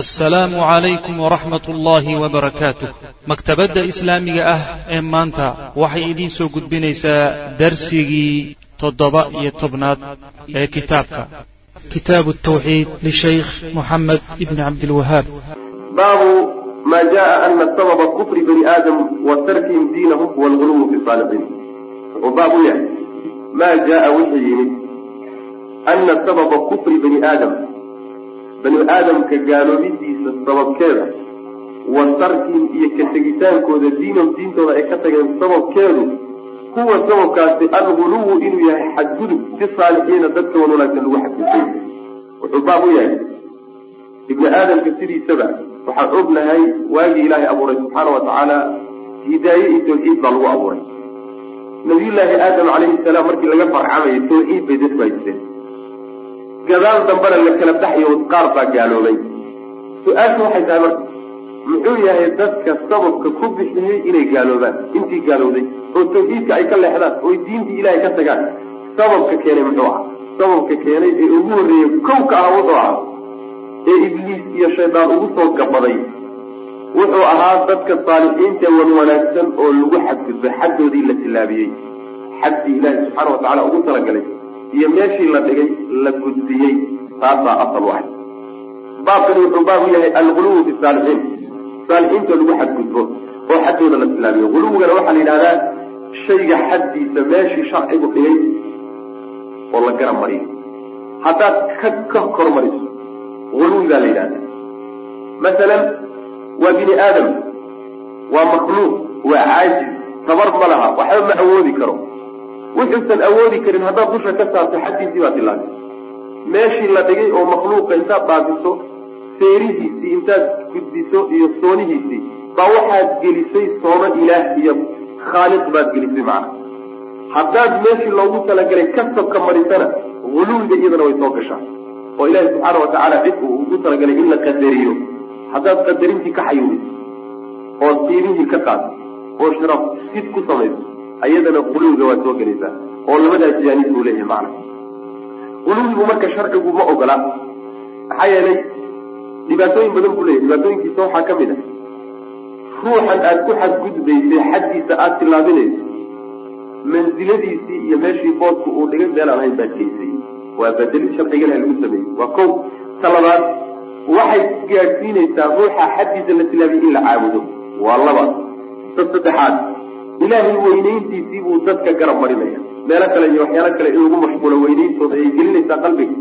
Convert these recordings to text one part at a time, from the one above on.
assalaamu calaykum waraxmat ullaahi wabarakaatuh maktabadda islaamiga ah ee maanta waxay idiin soo gudbinaysaa darsigii toddoba iyo tobnaad ee kitaabka kitaabu tawxiid lishaykh moxamed ibni cabdilwahaab baabu ma jaءa ana sababa kufri bani aadam wa tarkihim diinahum wاlguluw fi saalixiin wuxuu baab u yahay maa jaءa wixii yimid ana sababa kufri bani aadam bani aadamka gaaloobidiisa sababkeeda wa tarkihim iyo ka tegitaankooda diinahum diintooda ay ka tageen sababkeedu huwa sababkaasi alguluwu inuu yahay xadgudub fi saalixiina dadka wan wanaagsan lagu xadgudbay. Wuxuu baab u yahay ibni aadamka sidiisaba waxaan ognahay waagii ilaahay abuuray subxaana wa tacaala hidaaye iyo tawxiid baa lagu abuuray. Nabiyullaahi aadam calayhi salaam markii laga farcamayay tawxiid bay dadku haysteen gadaal dambena la kala baxyo qaar baa gaaloobay. Su'aashu waxay tahay marka muxuu yahay dadka sababka ku bixiyey inay gaaloobaan? Intii gaalowday oo tawxiidka ay ka leexdaan oo diintii ilahay ka tagaan sababka keenay muxuu ah sababka keenay ee ugu horreeyey kowka ah wuxuu ahaa? Ee ibliis iyo shaydaan ugu soo gabaday wuxuu ahaa dadka saalixiinta wan wanaagsan oo lagu xadgudbay xaddoodii la tilaabiyey xaddii ilaahi subxaana wa tacala ugu talagalay iyo meeshii la dhigay la gudbiyey. Taasaa asal waay baabkani wuxuu baab u yahay alguluwu fi saalixiin. Saalixiinta lagu xadgudbo oo xaddooda la tilaabiyo guluwigana waxaa la yidhahdaa shayga xaddiisa meeshii sharcigu dhigay oo la garab mariyo. Haddaad ka ka kormariso guluwigaa la yidhahdaa. Masalan waa bini aadam waa makhluuq waa caajiz tabar ma laha waxba ma awoodi karo wuxuusan awoodi karin haddaad dusha ka saarto xaddiisii baad tilaabisa meeshii la dhigay oo makhluuqa intaad dhaafiso seerihiisii intaad gudbiso iyo soonihiisii baa waxaad gelisay soono ilaah iyo khaaliq baad gelisay macna. Haddaad meeshii loogu talagalay kasabka marisana huluwiga iyadana way soo gashaa. Oo ilaahi subxaana wa tacaala cid uu ugu talagalay in la qadariyo. Haddaad qadarintii ka xayuubiso oo qiimihii ka qaado oo sharaf sid ku samayso ayadana quluwiga waa soo gelaysaa oo labadaa jaanib buu leeyahay macna. Quluwigu marka sharcigu ma ogola maxaa yeelay dhibaatooyin badan buu leeyahy dhibaatooyinkiisa waxaa ka mid ah ruuxan aad ku xadgudbaysay xaddiisa aada tilaabinayso mansiladiisii iyo meeshii boosku uu dhigay meel aan ahayn baad geysay waa bedelid sharciga ilahi lagu sameeyey. Waa kow ta labaad waxay gaadhsiinaysaa ruuxa xaddiisa la tilaabiyey in la caabudo. Waa laba ta saddexaad ilaahay weynayntiisii buu dadka garab marinaya. Meelo kale iyo waxyaalo kale in lagu mashquulo weynayntooda ayay gelinaysaa qalbiga.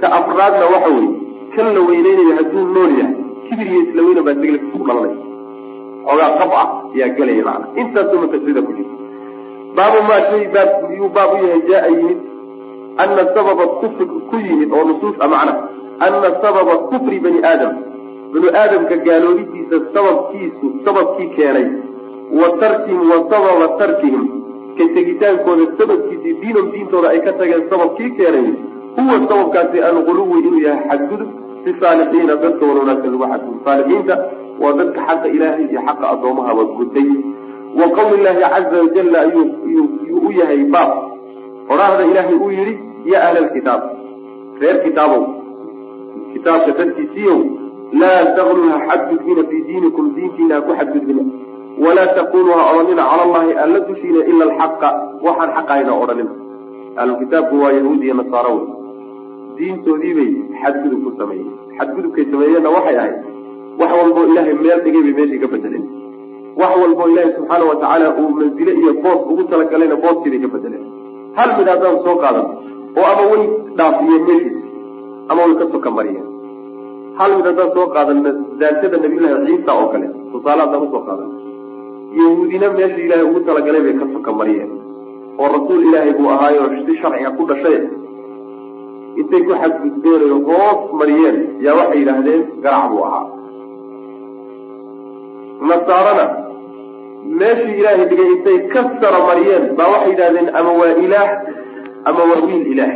Ta afraadna waxa weye kan la weyneynayo hadduu nool yahay kibir iyo isla weyna baa sigla ku dhalanaya. Xoogaa qab ah ayaa gelaya macana intaasoo matasrida ku jirta baabu maa shay baab yuu baab u yahay jaa yimid. Ana sababa kufri ku yimid oo nusuus a macna. Ana sababa kufri bani aadam. Bani aadamka gaaloobidiisa sababkiisu sababkii keenay wa tarkihim wa sababa tarkihim. Ka tegitaankooda sababkiisii diinam diintooda ay ka tageen sababkii keenay huwa sababkaasi alguluwi inuu yahay xadgudub fi saalixiina dadka wan wanaagsan lagu xadgudub. Saalixiinta waa dadka xaqa ilaahay iyo xaqa addoommahaba gutay wa qawli llaahi caza wajalla ayuu u yahay baab. Odhaahda ilaahay uu yidhi ya ahla alkitaab reer kitaabow kitaabka dadkiisiiyow laa taqluu ha xadgudbina fii diinikum diintiina ha ku xadgudbina walaa taquluu ha odhanina cala allahi alla dushiina ila alxaqa waxaan xaqahayna odhanina. Ahlukitaabku waa yahuud iyo nasaaro wey diintoodiibay xadgudub ku sameeyeen. Xadgudubkay sameeyeenna waxay ahayd wax walboo ilaahay meel dhigay bay meeshii ka bedeleen wax walboo ilaahay subxaana wa tacaala uu mansile iyo boos ugu talagalayna booskiibay ka bedeleen hal mid haddaan soo qaadan oo ama way dhaafiyeen meeshiis ama way ka soka mariyeen. Hal mid haddaan soo qaadanna daatada nabiyullaahi ciisa oo kale tusaale haddaan u soo qaadan yahuudina meeshii ilaahay ugu talagalay bay ka soka mariyeen oo rasuul ilaahay buu ahaayo si sharciga ku dhashay. Intay ku xadgudbeen oy hoos mariyeen yaa waxay yidhaahdeen garac buu ahaa. Nasaarana meeshii ilaahay dhigay intay ka sara mariyeen baa waxay yidhahdeen ama waa ilaah ama waa wiil ilaah.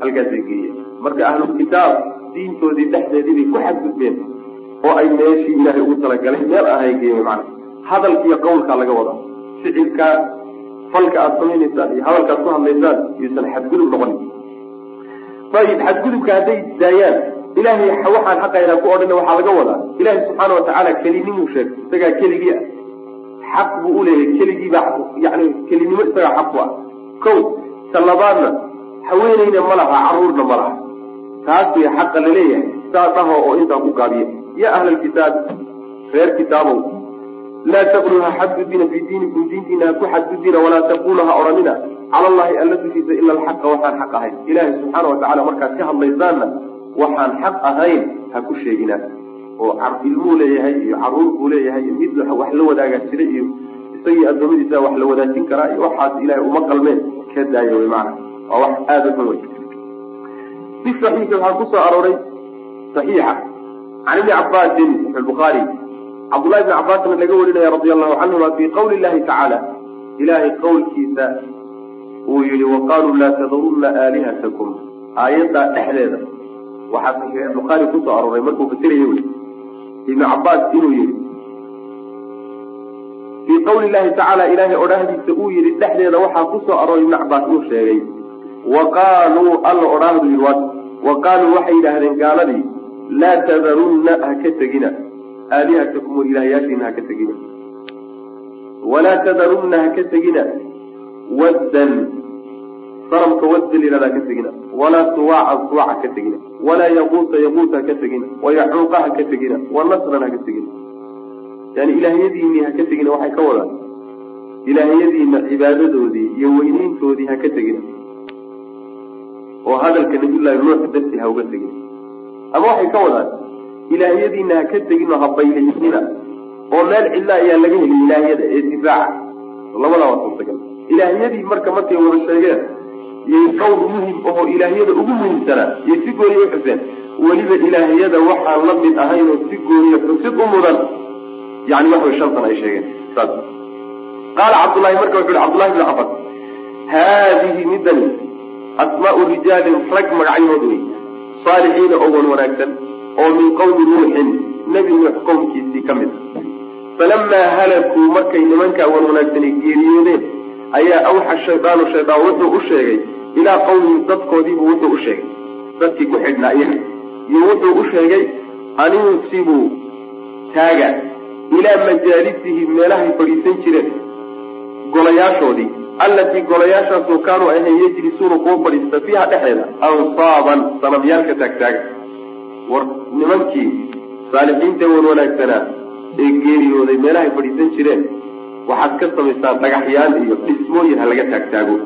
Halkaasay geeyeen. Marka ahlulkitaab diintoodii dhexdeedii bay ku xadgudbeen oo ay meeshii ilaahay ugu talagalay meel ahay geeyen macana hadalkiiyo qawlkaa laga wada ficilkaa falka aada samaynaysaan iyo hadalka ad ku hadlaysaan yuusan xadgudub noqonin. Ayib xadgudubka hadday daayaan ilahay waxaan xaqayna ku odhan waxaa laga wadaa. Ilahay subxaana watacaala kelinimuu sheegay isagaa keligii ah. Xaq buu uleeyahay keligiibaa yani kelinimo isagaa xaq ku ah. Ko ta labaadna haweeneyna ma laha caruurna ma laha. Taas xaqa la leeyahay saa dhaho oo intaa ku gaabiya ya ahla lkitaab reer kitaabow laa taqluu ha xadgudbina fii diinikum diintiina ha ku xadgudbina walaa taqulu ha odhanina cala allahi alla dushiisa ila alxaqa waxaan xaq ahayn. Ilaahay subxaana watacala markaad ka hadlaysaanna waxaan xaq ahayn ha ku sheegina. Oo ilmuu leeyahay iyo carruur buu leeyahay iyo mid wax la wadaagaa jira iyo isagii adoomadiisa wax la wadaajin karaa iyo waxaas ilahay uma qalmeen. Ka daayo wy maana waa wax aada u xun. Wey fi saxiixi waxaa ku soo arooray saxiixa can ibni cabaasin buhaari cabdullahi bni cabbaasna laga warinaya radia allahu canhuma fi qawli llahi tacaala ilahay qawlkiisa uu yihi waqaaluu laa tadurunna aalihatakum. Aayaddaa dhexdeeda. Waxaa saxiix bukhaari ku soo arooray markuu fasiraya wy ibnu cabbaas inuu yihi fii qawli llahi tacaala ilaahay odhaahdiisa uu yihi dhexdeeda waxaa ku soo arooray ibnu cabbaas uu sheegay wa qaaluu alla odhaahdu yidhi wa qaaluu waxay yidhaahdeen gaaladii laa tadarunna ha ka tegina aalihatakum war ilaahyaashiina ha ka tegina. Walaa tadarunna ha ka tegina. Waddan sanamka wadda layihahda ha ka tegina. Walaa suwaaca suwaca ka tegina. Walaa yaquusa yaquusa ha tegina. Wayacuuqa ha tegina. Wanasran ha tegina. Yani ilaahyadiinii ha tegina waxay ka wadaan. Ilaahyadiina cibaadadoodii iyo weyneyntoodii ha tegina. Oo hadalka nabiyullaahi nuux darti ha uga tegina. Ama waxay ka wadaan ilaahyadiina ha ka tegin oo ha baylaynina oo meel cidla ayaa laga heli ilaahyada ee difaaca. Labadaa waa suurtagal ilaahyadii marka markay wada sheegeen yay qowr muhiim ahoo ilaahyada ugu muhiimsanaa yay si gooniya uxuseen weliba ilaahyada waxaan la mid ahayn oo si gooniya xusid u mudan. Yani wax way shan ay sheegeen. Saas. Qaala cabdullahi marka wuxu uhi cabdullahi bn cabas haadihi midani asmaau rijaalin rag magacyahood wey saalixiina oo wan wanaagsan oo min qowmi nuuxin nebi nuux qowmkiisii ka mid a falamaa halakuu markay nimankaa wan wanaagsani geeriyoodeen ayaa awxa shaydaanu shaydaan wuxuu u sheegay ilaa qowmihim dadkoodiibu wuxuu u sheegay. Dadkii ku xidhnaa iyaga iyo wuxuu u sheegay aninsibuu taaga ilaa majaalisihi meelahay fadhiisan jireen. Golayaashoodii allatii golayaashaasoo kaanuu ahayn yajlisuuna kuwa fadhiista fiiha dhexeeda ansaaban sanamyaalka taagtaaga war nimankii saalixiinta wan wanaagsanaa ee geeriyooday meelahay fadhiisan jireen waxaad ka samaysaan dhagaxyaan iyo dhismooyin ha laga taagtaago.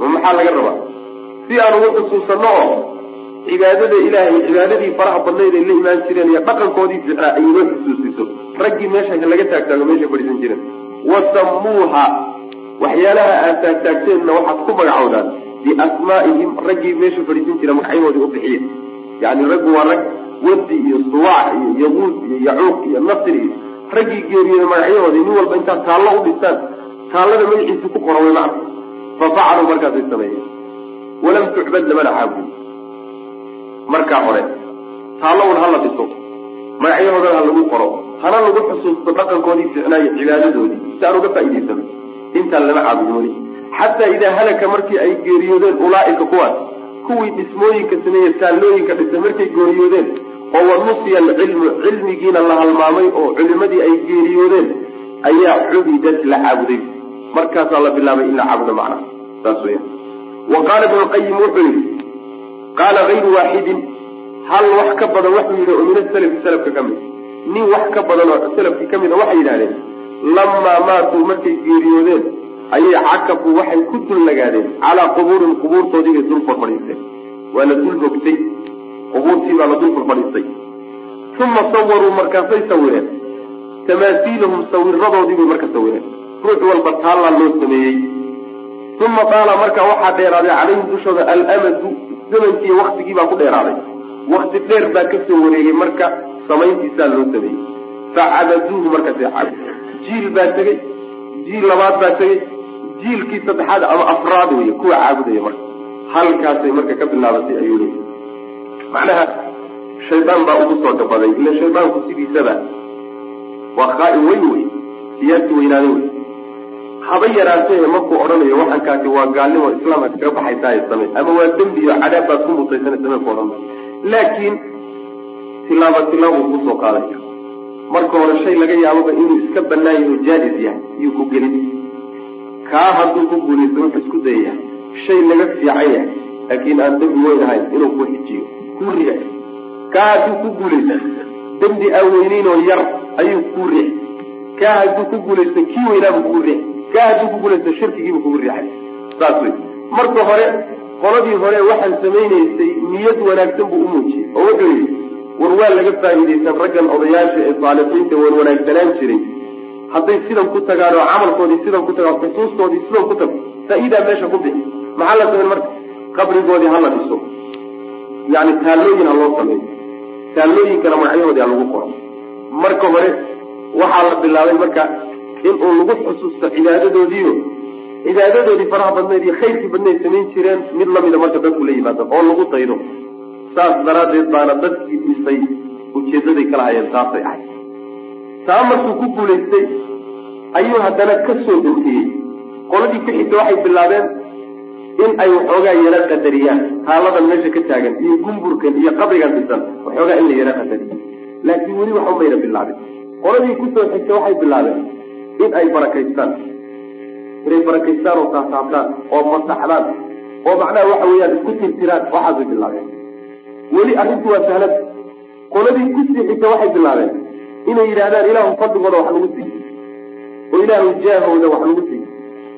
Ma maxaa laga rabaa? Si aan ugu xusuusanno oo cibaadada ilaahay cibaadadii faraha badnayd ay la imaan jireen iyo dhaqankoodii ficnaa ay inoo xusuusiso. Raggii meesha laga taagtaago meeshay fadhiisan jireen wasammuuha waxyaalaha aad taagtaagteenna waxaad ku magacowdaan biasmaa'ihim raggii meesha fadhiisan jira magacyahoodii u bixiya yani raggu waa rag wadi iyo suwaac iyo yaguud iyo yacuuq iyo nasri. Iyo raggii geeriyooda magacyahoodii nin walba intaad taallo u dhistaan taallada magaciisi ku qora way macna. Fa facaluu markaasay sameeyeen. Walam tucbad lamana caabudin markaa hore taallo un hala dhiso. Magacyahoodana ha lagu qoro. Hana lagu xusuusto dhaqankoodii ficnaayo cibaadadoodii. Si aan uga faa'idaysano intaan lama caabudin weli. Xataa idaa halaka markii ay geeriyoodeen ulaa'ika kuwaas kuwii dhismooyinka sameeye taallooyinka dhisay markay geeriyoodeen oo wanusiya alcilmu cilmigiina la halmaamay oo culimadii ay geeriyoodeen ayaa cubidat la caabuday. Markaasaa la bilaabay in la caabudo macnaha saas weya wa qaala ibnu lqayim wuxuu yihi qaala hayru waaxidin hal wax ka badan wuxuu yidhi oo min asalafi salafka ka mid. Nin wax ka badan oo salafkii ka mid a waxay yidhahdeen lamaa maatuu markay geeriyoodeen ayay cakafu waxay ku dul nagaadeen calaa qubuurin qubuurtoodii bay dul farfadhiisteen waa la dul hogtay qubuurtii baa la dul farfadhiistay. Uma sawaruu markaasay sawireen. Tamaasiilahum sawiradoodii bay marka sawireen. Ruux walba taallaa loo sameeyey. Uma daala markaa waxaa dheeraaday calayhim dushooda alamadu zamankii waktigii baa ku dheeraaday. Wakti dheer baa ka soo wareegay marka samayntiisaa loo sameeyey. Facabaduuhu markaas jiil baa tegey. Jiil labaad baa tegey jiilkii saddexaad ama afraad wey kuwa caabudaya marka. Halkaasay marka ka bilaabatay ayuu leeyahy macnaha shaydaan baa ugu soo gabaday ila shaydaanku sidiisaba waa khaa-in weyn wey siyaasi weynaade wey haba yaraatee markuu odhanayo waxankaasi waa gaalnimo islaamka kaga baxaysaa same ama waa dembi iyo cadaab baad ku mutaysana same ku odhan laakiin tilaabo tilaabuu ku soo qaadaya. Marka hore shay laga yaababa inuu iska banaan yaho jaa-is yahay iyuu ku gelin kaa hadduu ku guulaysto wuxuu isku dayaya shay laga fiican yahay laakiin aan dembi weyn ahayn inuu ku xijiyo ku riix. Kaa hadduu ku guulaysto dembi aan weyneynoo yar ayuu ku riix. Kaa hadduu ku guulaysto kii weynaabuu kugu riix. Kaa hadduu ku guulaysto shirkigiibuu kugu riixay. Saas wey marka hore qoladii hore waxaan samaynaysay niyad wanaagsan buu u muujiyey oo wuxuu yidhi war waa laga faa'iidaysan raggan odayaasha ee saalixiinta wan wanaagsanaan jiray hadday sidan ku tagaan oo camalkoodii sidan ku tagaan xusuustoodii sidan ku tago faa-iidaa meesha ku bixi. Maxaa la samayn marka? Qabrigoodii hala dhiso. Yani taallooyin ha loo sameeyo. Taallooyinkana magacyahoodii ha lagu qoro marka hore waxaa la bilaabay marka in uu lagu xusuusto cibaadadoodiio cibaadadoodii faraha badneed iyo khayrkii badneed samayn jireen mid lamida marka dadku la yimaado oo lagu daydo saas daraaddeed baana dadkii dhisay ujeedaday kala hayeen taasay ahayd. Taa markuu ku guulaystay ayuu haddana ka soo dhowtiyey qoladii ku xigta waxay bilaabeen in ay waxoogaa yara qadariyaan. Haaladan meesha ka taagan iyo gumburkan iyo qabrigan dhisan waxoogaa in la yara qadariyo. Laakiin weli waxba mayna bilaabin qoladii ku soo xigta waxay bilaabeen in ay barakaystaan. Inay barakaystaan oo taasaabtaan oo masaxdaan oo macnaha waxa weeyaan isku tirtiraan waxaasay bilaabeen. Weli arrintu waa sahlad. Qoladii ku sii xigta waxay bilaabeen inay yidhahdaan ilaahu fadligooda wax nagu sii oo ilaahu jaahooda wax nagu sii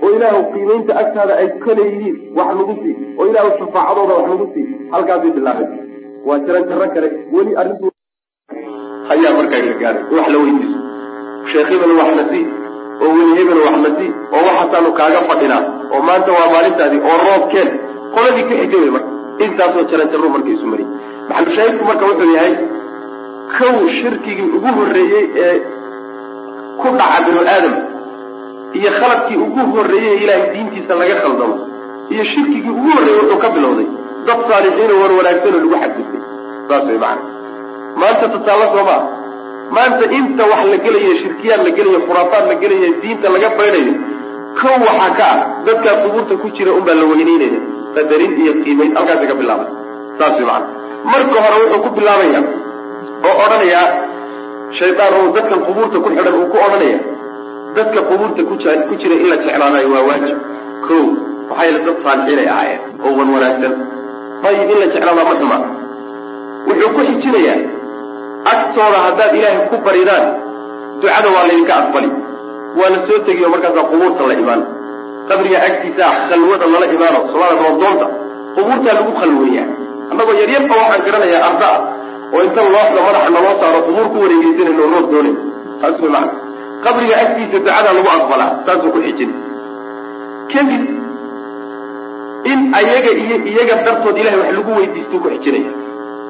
oo ilaahu qiimaynta agtaada ay ka leeyihiin wax nagu sii oo ilaahu shafaacadooda wax nagu sii halkaasay bilaabeen. waa jaran jarro kale. weli arrintu ayaa markaa la gaaray wax la weydiiso. sheekh wax na sii oo weli hebel wax na sii oo waxaasaanu kaaga fadhinaa. oo maanta waa maalintaadii oo roobkeen. qoladii ka wey marka. intaasoo jaran jarro marka isu mariyay maxalushaahidku marka wuxuu yahay kow shirkigii ugu horreeyey ee ku dhaca binu aadam iyo khaladkii ugu horreeyey ilaahay diintiisa laga khaldamo iyo shirkigii ugu horreeyey wuxuu ka bilowday dad saalixiinoo war wanaagsanoo lagu xadgudbay. Saas way macana maanta tusaale soo maa maanta inta wax la gelayo shirkiyaad la gelayo khuraafaad la gelayo diinta laga baynayo kow waxaa ka ah dadkaa qubuurta ku jira unbaa la weyneynaya qadarin iyo qiimayn halkaasa ka bilaabay. Saas way macana marka hore wuxuu ku bilaabaya oo odhanayaa shaydaan oo dadkan qubuurta ku xidhan uu ku odhanaya dadka qubuurta ku jira in la jeclaadayo waa waajib. Ko maxaa yeele dad saalixiinay ahaayeen oo wan wanaagsan. Ayib in la jeclaadaa ma xumaa wuxuu ku xijinayaa. Agtooda haddaad ilaahay ku baridaan ducada waa laydinka aqbali. Waa la soo tegiyo markaasaa qubuurta la imaan. Qabriga agtiisa khalwada lala imaano salaada roobdoonta qubuurtaa lagu khalweeyaa. Annagoo yaryarba waxaan garanayaa arda ah oo inta looxda madaxa naloo saaro qubuur ku wareegeysanayno roob doonayn taas way macana qabriga agtiisa ducadaa lagu aqbalaa saasuu ku xijin. Kadib in ayaga iyo iyaga dartood ilahay wax lagu weydiistuu ku xijinaya.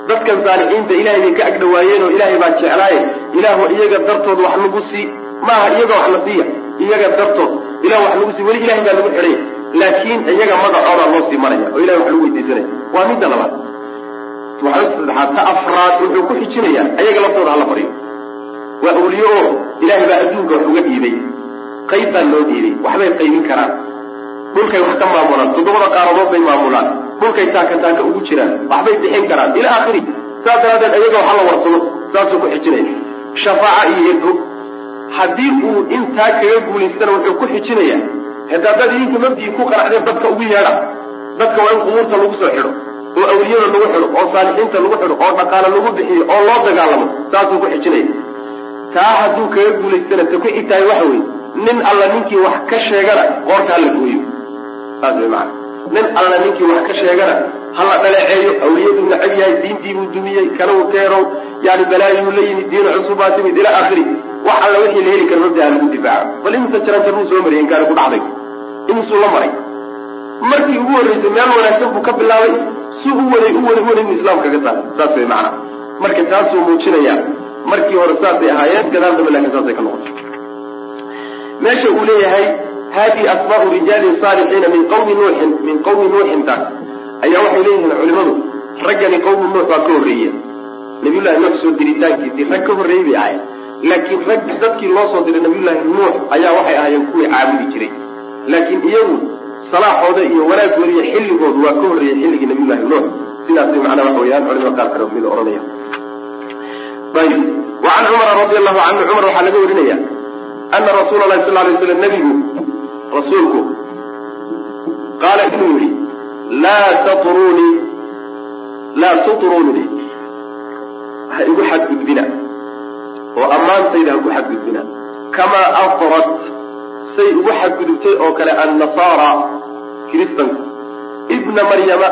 Dadkan saalixiinta ilahay bay ka agdhawaayeen oo ilaahay baa jeclaaye. Ilaahu iyaga dartood wax lagu sii maaha iyaga wax la siiya iyaga dartood. Ilah wax lagu sii weli ilahay baa lagu xidhaya laakiin iyaga magacoodaa loo sii maraya oo ilahay wax lagu weydiisanaya. Waa midda labaad. Waxaa saddexaad ta afraad wuxuu ku xijinayaa ayaga laftooda hala baryo waa awliye oo ilaahay baa adduunka wax uga dhiibay qayb baa loo dhiibay waxbay qaybin karaan. Dhulkay wax ka maamulaan. Toddobada qaaradood bay maamulaan. Dhulkay taaka taaka ugu jiraan. Waxbay bixin karaan. Ila aakhiri. Saas daraaddeed ayaga waxa la warsado saasuu ku xijinaya shafaaca iyo ergo haddii uu intaa kaga guulaystana wuxuu ku xijinayaa. Hada haddaad idinka mabdii ku qanacdeen dadka ugu yeedha. Dadka waa in qubuurta lagu soo xidho oo awliyada lagu xidho oo saalixiinta lagu xidho oo dhaqaale lagu bixiyo oo loo dagaalamo saasuu ku xijinaya taa hadduu kaga guulaystana ta ku xigtahay waxa weeye nin alla ninkii wax ka sheegana qoorta hala gooyo. Saas way macana nin alla ninkii wax ka sheegana hala dhaleeceeyo awliyaduu nacab yahay diintiibuu dumiyey kanau keerow yani balaayuu la yimid diin cusub baa timid ila aakhiri wax alla wixii la heli kara mabdaa lagu difaaco bal imisa jaranjaruu soo mariyay inkaani ku dhacday. Imisuu la maray. Markii ugu horreysay meel wanaagsan buu ka bilaabay si u waday u waday inu islaamka ka saar saas way macana marka taasuu muujinayaa markii hore saasay ahaayeen gadaal dambe laakiin saasay ka noqotay. Meesha uu leeyahay hadihi asmaau rijaali saalixiina min qawmi nuuxin min qawmi nuuxin taas ayaa waxay leeyihiin culimadu raggani qawmi nuux baa ka horreeya nabiyullahi nuux soo diritaankiisii rag ka horreeyey bay ahayen laakiin rag dadkii loo soo diray nabiyullaahi nuux ayaa waxay ahaayeen kuwii caabudi jiray. Laakiin iyagu salaaxooda iyo wanaagooda iyo xilligoodu waa ka horreeyey xilligii nabiyullahi nuux. Sidaasay macnaa waxa weyaan culimada qaar kale mid ohanaya ayib wacan cumara radi allahu canhu cumar waxaa laga warinaya ana rasuula lahi sal lay slam nebigu rasuulku qaala inuu yihi laa tatrunii laa tutrunii ha igu xadgudbina. Oo ammaantayda ha ku xadgudbina. Kamaa afrat say ugu xadgudubtay oo kale annasaara kiristanku ibna maryama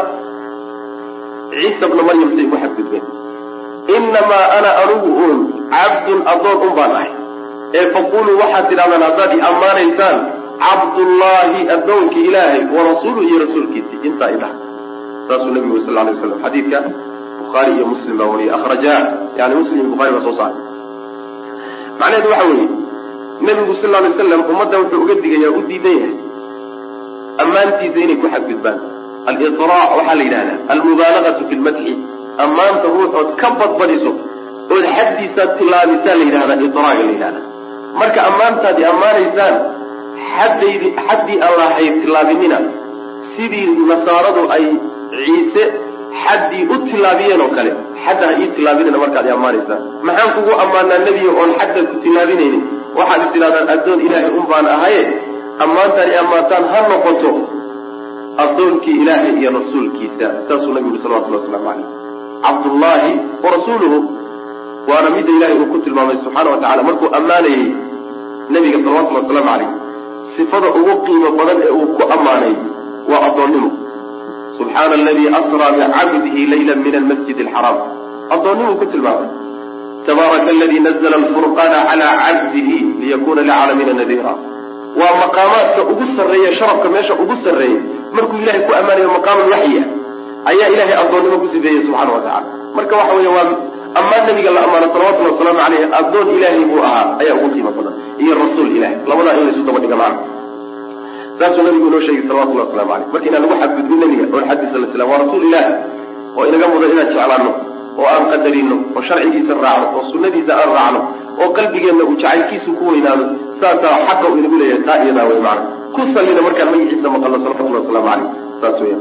ciisa bna maryam say ugu xadgudbeen inamaa ana anugu uun cabdun addoon un baan ahay ee faquluu waxaad tidhahdaan haddaad i ammaanaysaan cabdullaahi addoonka ilaahay wa rasuuluhu iyo rasuulkiisii intaa idhaha saasuu nabigu sal lay waslam xadiidka bukhaari iyo muslim baa wariyay ahrajaa yani muslim iyo bukhari baa soo saaray macnaheedu waxa weeye nebigu sal lay slam ummadda wuxuu uga digayaa u diidan yahay ammaantiisa inay ku xadgudbaan aliraac waxaa la yidhahdaa almubaalagatu fi lmadxi ammaanta ruuxood ka badbadiso ood xaddiisaad tilaabisaa la yidhahdaa iraaga la yidhahdaa marka ammaantaadi ammaanaysaan xaddaydi xaddii aan lahayd tilaabinina sidii nasaaradu ay ciise xaddii u tilaabiyeen oo kale xadda ha ii tilaabinina markaad i ammaanaysaan. Maxaan kugu ammaanaa nebiga oon xadda ku tilaabinaynin? Waxaad is tidhahdaan addoon ilaahay un baan ahaye ammaantaan i ammaantaan ha noqoto addoonkii ilaahay iyo rasuulkiisa. Saasuu nabigu salawatullah waslamu caleyh cabdullaahi wa rasuuluhu waana midda ilahay uu ku tilmaamay subxaana wa tacala markuu ammaanayey nebiga salawatullhi wasalaamu caleyh sifada ugu qiimo badan ee uu ku ammaanay waa addoonnimo. Subxaana aladii asraa bicabdihi layla min almasjid alxaraam addoonnimuu ku tilmaamay. Tabaaraka aladii nazla alfurqaana calaa cabdihi liyakuna licaalamiina nadiira. Waa maqaamaadka ugu sarreeya sharafka meesha ugu sarreeya markuu ilahay ku ammaanayo maqaaman waxyi ah ayaa ilahay addoonnimo ku sifeeyey subxana wa tacala marka waxa weeye waa ammaan nabiga la ammaano salawatullhi wasalaamu caleyh addoon ilaahay buu ahaa ayaa ugu qiimo badan. Iyo rasuul ilahay labadaa in laysu daba dhiga macna saasuu nabigu inoo sheegay salawatullahi waslamu caleyh marka inaan lagu xadgudbin nabiga oon xaddiisa la tilaam waa rasuul ilaah oo inaga mudan inaan jeclaano oo aan qadarino oo sharcigiisa raacno oo sunnadiisa aan raacno oo qalbigeenna uu jacaylkiisu ku weynaado saasaa xaqa uu inagu leeyahay taa iyadaa wey macna. Ku sallina markaan magaciisa maqalno salawatullahi waslamu caleyh saas weya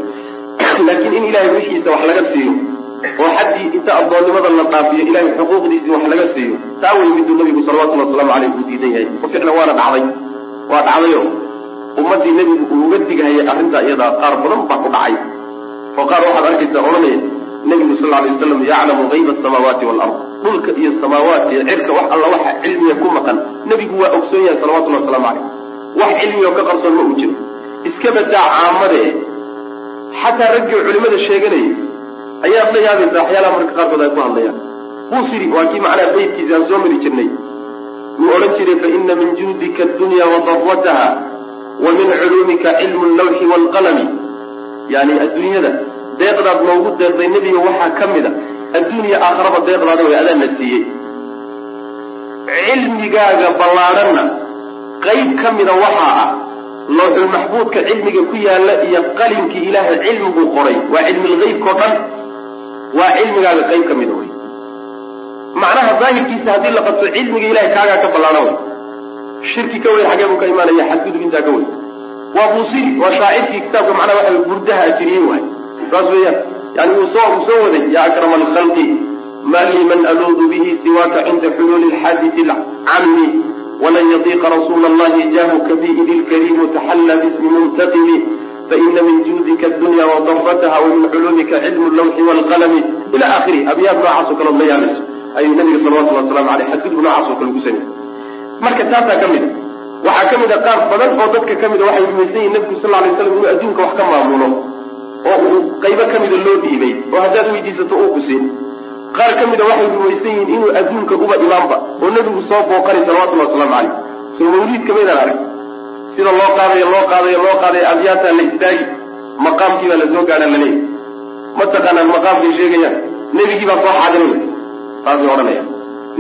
laakiin in ilahay wixiisa wax laga siiyo oo xaddii inta addoonnimada la dhaafiyo ilahay xuquuqdiisii wax laga siiyo taa wey miduu nabigu salawatullahi waslamu caleyh uu diidan yahay. Oo ficlan waana dhacday. Waa dhacdayo. Ummaddii nebigu uu uga digahayay arrintaa iyadaa qaar badan baa ku dhacay. Oo qaar waxaad arkaysaa odhanaya nebigu sal alay waslam yaclamu hayba asamaawaati waalard dhulka iyo samaawaat iyo cirka wax alla waxa cilmiga ku maqan. Nebigu waa ogsoon yahay salawatullahi waslamu caleyh wax cilmigoo ka qarsoon ma uu jiro. Iska badaa caamade xataa raggii culimada sheeganayay ayaad la yaabaysaa waxyaalaha marka qaarkood ay ku hadlayaan. Buusiri waa kii macnaha baydkiisa aan soo mari jirnay. Wuu odhan jiray fa ina min juudika addunya wa darwataha wa min culuumika cilmu allawxi waalqalami yani adduunyada deeqdaad noogu deeqday nebiga waxaa ka mid a. Adduuniya aakharaba deeqdaada way adaan la siiyey. Cilmigaaga ballaadhanna qayb ka mida waxaa ah looxulmaxbuudka cilmiga ku yaalla iyo qalinkii ilaahay cilmiguu qoray. Waa cilmilgeybkao dhan waa cilmigaaga qayb ka mida wey macnaha daahirkiisa haddii la qabto cilmiga ilahay kaagaa ka ballaadhan wey shirki ka weyn xagee buu ka imaanaya xadgudub intaa ka weyn. Waa buusiri waa shaacirkii kitaabka macnaha waxa burdaha ajiriyey waay saas weeyaan yani wuu soo uu soo waday ya akrama alkhalqi ma lii man aluudu bihi siwaaka cinda xuluuli lxaadisi lcammi walan yadiiqa rasuula allahi jaahuka bi idi lkariimu taxalla bismi muntaqimi faina min juudika addunya wadarrataha wamin culuumika cilmu lawxi waalqalami ila akhiri abyaad noocaasoo kaleod la yaabayso ayuu nabiga salawatullahi waslamu aleyh xadgudub noocaasoo kale sameyey marka taasaa ka mid a waxaa ka mid a qaar badan oo dadka ka mid a waxay rumaysan yihiin nabigu sal lay slam inuu adduunka wax ka maamulo oo uu qaybo ka mida loo dhiibay oo haddaad weydiisato uu kusin qaar ka mida waxay rumaysan yihiin inuu adduunka uba imaanba oo nebigu soo booqanay salawatullahi waslamu caleyh soo mawliidka maydaan arag sida loo qaadayo loo qaadayo loo qaadayo abyaataa la istaagi maqaamkii baa la soo gaadhaa laleeyahy mataqaanaan maqaamkay sheegayaan nebigii baa soo xaadirinay saasay odhanaya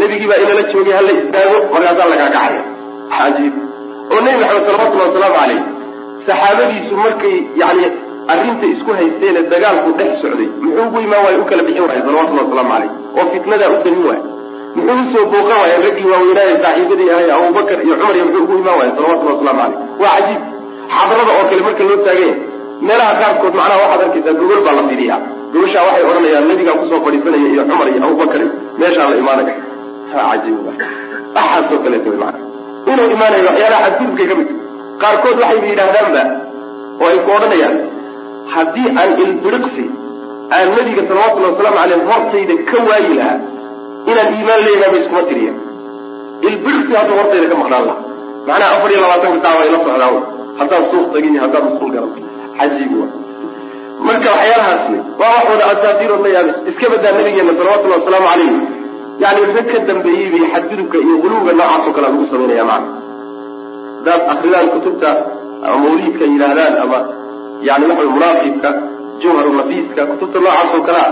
nebigii baa inala joogay hala istaago markaasaa lagaa kacaya. Cajiib oo nebi maxamed salawatullahi wasalaamu caleyh saxaabadiisu markay yani arrinta isku haysteene dagaalku dhex socday muxuu ugu imaan waaya u kala bixin waaya salawatullahi wasalaamu caleyh oo fitnadaa u damin waaya muxuu u soo booqan waaya raggii waaweynaaye saaxiibadii ahay abubakar iyo cumar iyo muxuu ugu imaan waaya salawatullahi waslamu caleyh waa cajiib. Xadrada oo kale marka loo taaganya meelaha qaarkood macnaha waxaad arkaysaa gogol baa la fidiyaa gobashaa waxay odhanayaan nabigaa ku soo fadhiisanaya iyo cumar iyo abubakar meeshaa la imaanaya ha cajiib waxaasoo kaleeto wy maana inuu imaanayo waxyaalaha xadgudubkay ka mid. Qaarkood waxayba yidhaahdaanba oo ay ku odhanayaan haddii aan ilbiriqsi aan nabiga salawatullhi wasalaamu caleyh hortayda ka waayi lahaa inaan iimaan leeyahay ba iskuma tiriya ilbiriqsi hadduu hortayda ka maqnaan lahaa. Macnaha afar iyo labaatanka saa waa ila socdaa haddaan suuq tagin iyo haddaan musqul garan. Cajiib marka waxyaalahaas wey waa wax wada asaatiirood la yaabis. Iska badaa nabigeena salawatullahi wasalaamu calayh yani rag ka dambeeyey xadgudubka iyo quluwga noocaasoo kale lagu samaynaya macna hadaad akridaan kutubta mawliidka yidhaahdaan ama yani waxa munaaqibka jawharu nafiiska kutubta noocaas oo kale ah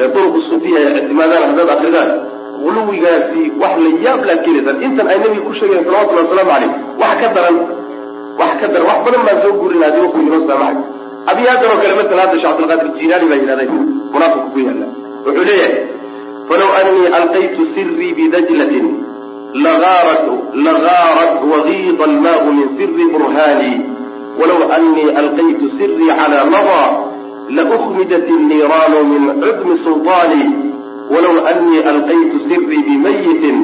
ee duruq suufiya ay ictimaadaan haddaad akridaan guluwigaasi wax la yaab laad keenaysaan intan ay nabiga ku sheegayen salawatullahi wasalaamu calayh wax ka daran wax ka daran wax badan baan soo guurin haddii waqti inoo saamaxay abiyaadan oo kale masala hadda sheekh abdulqaadir jilaani baa yidhahday munaafiqku ku yaalla. Wuxuu leeyahay falow anii alqaytu sirii bidajlatin lagaarat lagaarat wagiida almaau min siri burhaani walow anii alqaytu sirii calaa nadaa laukmidat inniiraanu min cudmi sulطaani walow anii alqaytu sirii bimayitin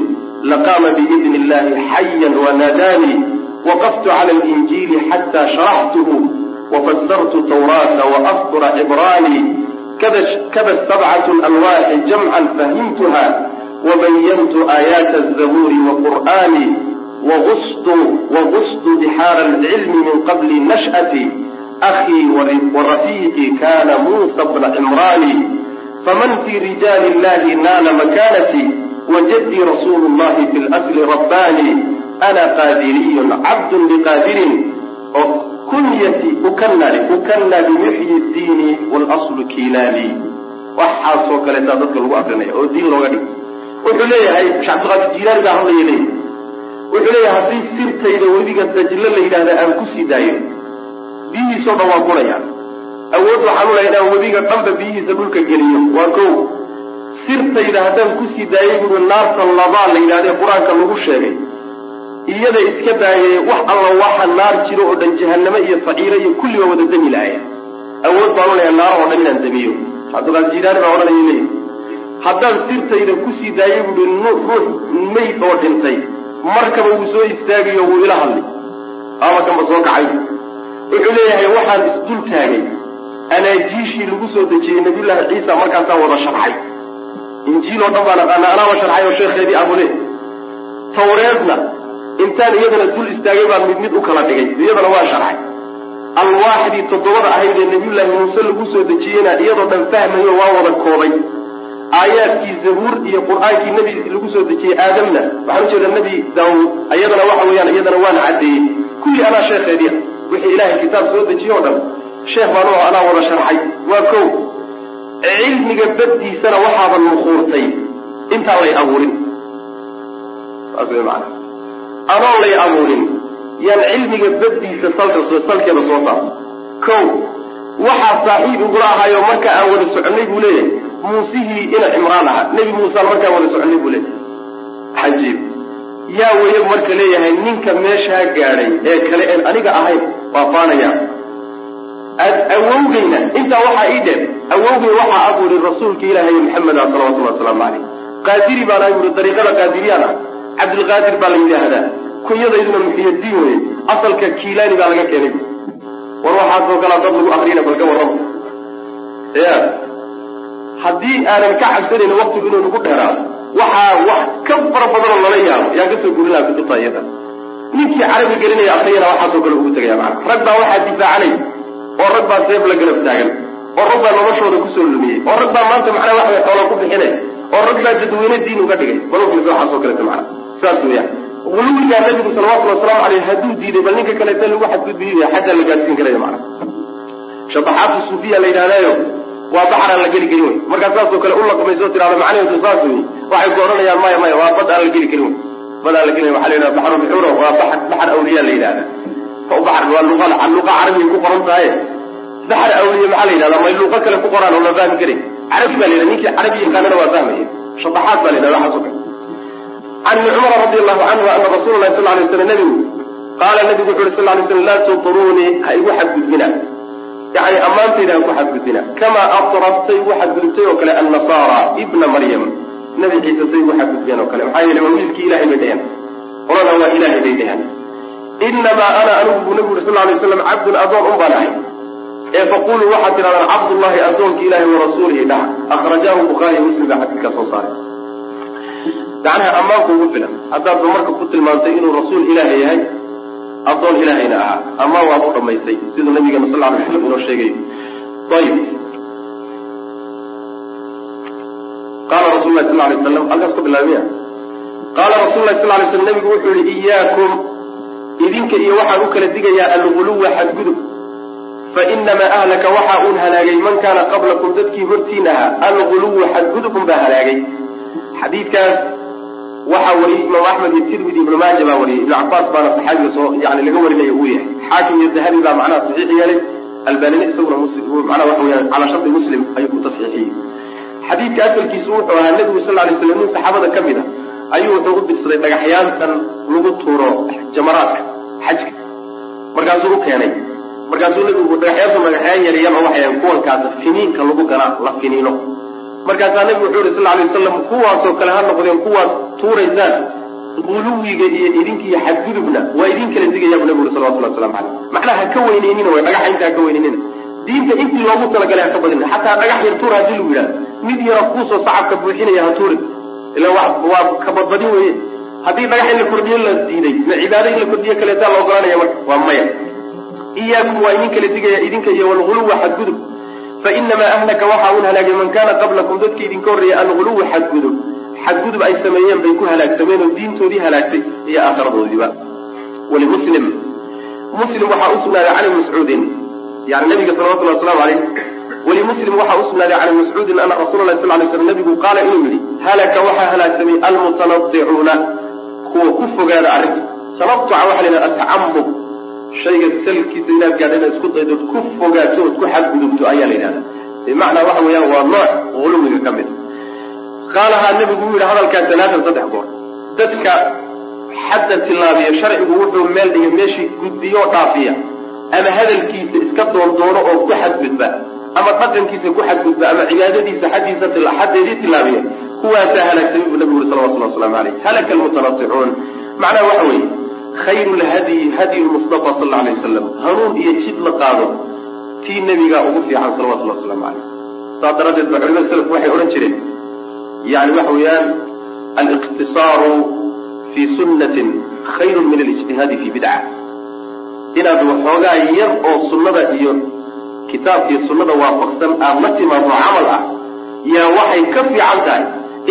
laqaama biidni illahi xayan wanaadaanii waqaftu cala alinjiili xataa sharaxtuhu wafasartu tawraata waastura cibraanii kaba sabcat alwaaxi jamcan fahimtuha wabayantu aayaat azabuuri waqur'aani wagustu bixaara alcilmi min qabli nash'ati akhii warafiiqi kana muusa bna cimraani faman fii rijaali illahi naala makanati wajadii rasuulu llahi fi lasli rabbaani ana qaadiriyun cabdun biqaadirin kunyati ukanari ukana bimuxyi diini walaslu kilaali waxaasoo kaleetaa dadka lagu akrinaya oo diin looga dhigo wuxuu leeyahay sheekh abdiqaadir baa hadlaya leeyahy wuxuu leeyahay haddii sirtayda webiga dajlo la yidhahda aan ku sii daayo biyihiisoo dhan waa gurayaan awood waxaan lahay inaan webiga dhanba biyihiisa dhulka geliyo. Waa kow sirtayda haddaan ku sii daayay buui naarta labaa la yidhahda ee qur'aanka lagu sheegay. Iyada iska daayee wax alla waxa naar jiro oo dhan jahanamo iyo saciiro iyo kulliba wada demi lahaya awood baan u lahay naar oo dhan inaan demiyo cabdiqaadir jilaani baa odhanaya leeyahy haddaan sirtayda ku sii daayay buui ruux mayd oo dhintay markaba wuu soo istaagayo wuu ila hadlay. Ama soo kacay. Wuxuu leeyahay waxaan isdul taagay. Anaajiishii lagu soo dejiyey nabiyullaahi ciisa markaasaa wada sharxay. Injiil oo dhan baan aqaana anaaba sharxay oo sheekheedii abule tawreedna intaan iyadana dul istaagay baan mid mid u kala dhigay. Iyadana waa sharxay. Alwaaxdii toddobada ahayd ee nabiyullaahi muuse lagu soo dejiyeyna iyadoo dhan fahmayo waa wada koobay aayaadkii zabuur iyo qur'aankii nebi lagu soo dejiyey aadamna. Waxaan ujeeda nebi daawuud iyadana waxa weeyaan iyadana waana caddeeyey kulli anaa sheekheediia wixii ilaahay kitaab soo dejiye o dhan sheekh baan oo anaa wada sharxay. Waa kow cilmiga baddiisana waxaadan nukuurtay intaan lay abuurin. Saas way maana anoon lay abuurin. Yaan cilmiga baddiisa salka salkeeda soo saarto kow waxaa saaxiib igula ahaayo marka aan wada soconay buu leeyahay muusihii ina cimraan ahaa. Nebi muusaan markaan wada soconay buu leeyahay. Cajiib. Yaa weye marka leeyahay ninka meeshaa gaadhay ee kale een aniga ahayn waa faanaya awowgeyna intaa waxaa ii dheer awowgey waxaa abuuri rasuulka ilaahay maxameda salawatullahi wasalaamu caleyh qaadiri baan abuuri dariiqada qaadiriyaan ah cabdilqaadir baa la yidhaahdaa kunyadayduna muxiyadiin weye asalka kiilaani baa laga keenay. War waxaasoo kalaa dad lagu akriyana balka warrama ya haddii aanan ka cabsanayn waktigu inuu nagu dheeraado waxaa wax ka fara badanoo lala yaabo. Yaan ka soo gurin laha kutubta iyada. Ninkii carabi gelinaya akriyana waxaasoo kale ugu tegaya macana rag baa waxaa difaacanay oo rag baa seef la garab taagan oo rag baa noloshooda ku soo lumiyey oo rag baa maanta macnaa wax way xoola ku bixinay oo rag baa dadweyne diin uga dhigay. Balofkiisa waxaasoo kaleta macana saas weeyaan. Guluwigaa nabigu salawatullhi wasalaamu caleyh hadduu diiday bal ninka kaleeta lagu xadgudbiya xaddaa la gaadsiin karaya macana shabaxaatu suufiya la yidhahdaayo waa baxraan la geli karin wey markaa saasoo kale u laqmayso tirahdo macnaheedu saas wey waxay ku odhanayaan maya maya waa bad aan la geli karin. Wey bad aan la gelin waxa la yidhaha baxru bixuro waa baxar baxar awliya la yidhahda baxar waa luqa luqa carabiga ku qoran tahay. Baxar awliya maxaa la yidhahdaa? May luqa kale ku qoraan oo la fahmi karay carabi baa la yidhahda ninkii carabi yaqaanana waa fahmaya. Shabaxaad baa la yidhahda waxaasoo kale. Can ibni cumar radi allahu canhu ana rasuula lahi sal lay slam nabigu qaala nabigu wuxu uhi sal lay slam laa tutrunii ha igu xadgudbina yani ammaantayda ku xadgudbina. Kamaa atrabtay u xadgudubtay oo kale annasaara ibna maryam. Nabi ciise say u xadgudbeen oo kale. Maxaa yeele waa wiilkii ilahay bay dheheen qolana waa ilahay bay dheheen inamaa ana anigu buu nabigu uri sal lay slam cabdun adoon un baan ahay. Ee faquluu waxaad tidhahdaan cabdullahi adoonka ilahi warasuulihi dhaha. Akrajaahu bukhaariy muslim baa xadiidkaa soo saaray. Macnaha ammaanku ugu filan. Haddaadba marka ku tilmaantay inuu rasuul ilaahay yahay adoon ilaahayna ahaa amaan waad u dhamaysay siduu nabigeena sal lay slam inoo sheegayo ayib qaala rasul lahi sal lay slam halkaas ka bilaabmiya qaala rasul lahi sal lay slam nabigu wuxuu yihi iyaakum idinka iyo waxaan u kala digayaa alguluwa xadgudub. Fainamaa ahlaka waxa uun halaagay man kaana qablakum dadkii hortiin ahaa alguluwu xadgudubun baa halaagay. Xadiidkaas waxaa wariyey imaam axmed iyo tirmidi ibnu maaja baa wariyey ibnu cabaas baana saxaabiga soo yani laga warinaya uu yahay. Xaakim iyo dahabi baa macnaha saxiix yeelay albanina isaguna manaa waxa weyaan calaa shardi muslim ayuu ku tasxiixiyey xadiidka asalkiisu wuxuu ahaa nebigu sal lay slam nin saxaabada ka mid a ayuu wuxuu u dirsaday dhagaxyaantan lagu tuuro jamaraadka xajka. Markaasuu u keenay. Markaasuu nabigu dhagaxyaantu dhagaxyaan yaryar oo waxay kuwankaas finiinka lagu ganaa la finiino markaasaa nabigu wuxuu yihi sal lay wasalam kuwaasoo kale ha noqdeen kuwaad tuuraysaan. Guluwiga iyo idinkiiyo xadgudubna waa idin kala digayaa bu nabigu uri salawatullah waslamu caleyh macnaha ha ka weyneynina way dhagaxa inta ha ka weyneynina diinta intii loogu talagalay ha ka badina xataa dhagax yar tuur haddii lagu yidhahdo mid yara kuusoo sacabka buuxinaya ha tuurin. Ila waa ka badbadin weye haddii dhagax in la kordhiyo la diiday ma cibaado in la kordhiyo kaleetaa la ogolanaya marka. Waa maya. Iyaakum waa idin kala digaya idinka iyo walguluwa xadgudub fainamaa ahlaka waxa un halaagay man kaana qablakum dadkii idinka horreeyay alguluwa xadgudub. Xadgudub ay sameeyeen bay ku halaagsameen oo diintoodii halaagtay iyo aakhiradoodiiba walimuslim muslim waxaa u sugnaaday cali mascuudin. Yani nabiga salawatullah waslamu alayh walimuslim waxaa u sugnaaday cali mascuudin ana rasuula sal lay slam nabigu qaala inuu yidhi halaka waxaa halaagsamay almutanadicuuna kuwa ku fogaada arrinta tanatuca waxa la yidhaha atacamub shayga salkiisa inaad gaadha inaad isku daydood ku fogaato ood ku xadgudubto ayaa la yidhahda bimacnaa waxa weeyaan waa nooc guluwiga ka mid qaalahaa nabigu uu yidhi hadalkaa alaatan saddex goor dadka xadda tilaabiya sharcigu wuxuu meel dhigay meeshii gudbiyo dhaafiya ama hadalkiisa iska doondoono oo ku xadgudba ama dhaqankiisa ku xadgudba ama cibaadadiisa xaddiisa xaddeedii tilaabiya kuwaasaa halaagsamay buu nabigu uri salawatullah waslamu caleyh halaka almutanasicuun macnaha waxa weeye khayru lhadyi hadyu lmustafa sal alay wasalam hanuun iyo jid la qaado tii nebigaa ugu fiican salawatullah waslamu caleyh saas daraaddeed ba culimada selafku waxay odhan jireen yani waxa weeyaan aliqtisaaru fi sunnatin khayrun min alijtihaadi fi bidca inaad waxoogaa yar oo sunnada iyo kitaabkiiyo sunnada waafaqsan aada la timaado camal ah yaa waxay ka fiican tahay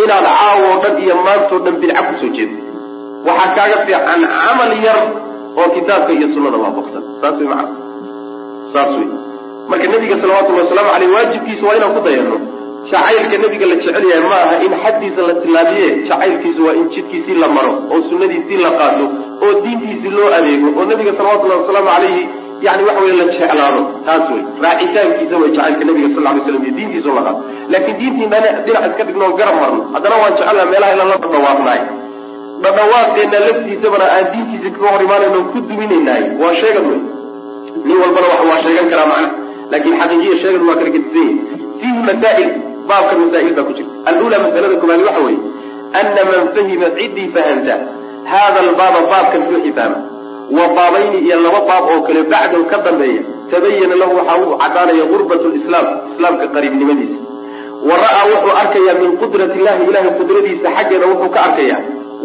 inaad caawoo dhan iyo maantoo dhan bidca ku soo jeedo waxaa kaaga fiican camal yar oo kitaabka iyo sunnada waafaqsan. Saas wey macana saas wey marka nebiga salawatullahi wasalaamu aleyh waajibkiisa waa inaan ku dayano. Jacaylka nebiga la jecel yahay ma aha in xaddiisa la tilaabiye. Jacaylkiisu waa in jidkiisii la maro oo sunnadiisii la qaato oo diintiisii loo adeego oo nebiga salawatullahi wasalaamu calayhi yani waxa wey la jeclaado. Taas wey raacitaankiisa way jacaylka nebiga sal lay slam iyo diintiisa la qaato. Laakiin diintiina dhinac iska dhigno garab marno. Haddana waan jecelnaha meelaha inaan la dhawaaqnaay dhadhawaaqeenna laftiisabana aan diintiisa kaga hor imaanayno ku duminaynaay. Waa sheegad wey nin walbana waa sheegan karaa macna. Laakin xaqiiqiya sheegad waa kala gedisanya fiihi masaa'il baabka masaa'il baa ku jirta. Alula masalada koobaad waxa weeye. Ana man fahima ciddii fahamta hada albaaba baabkan ruuxii fahma wa baabayni iyo laba baab oo kale bacdahu ka dambeeya tabayana lahu waxaa u caddaanaya gurbat lislaam islaamka qariibnimadiisa. Wa ra'aa wuxuu arkayaa min qudrati illahi ilahay qudradiisa xaggeeda wuxuu ka arkayaa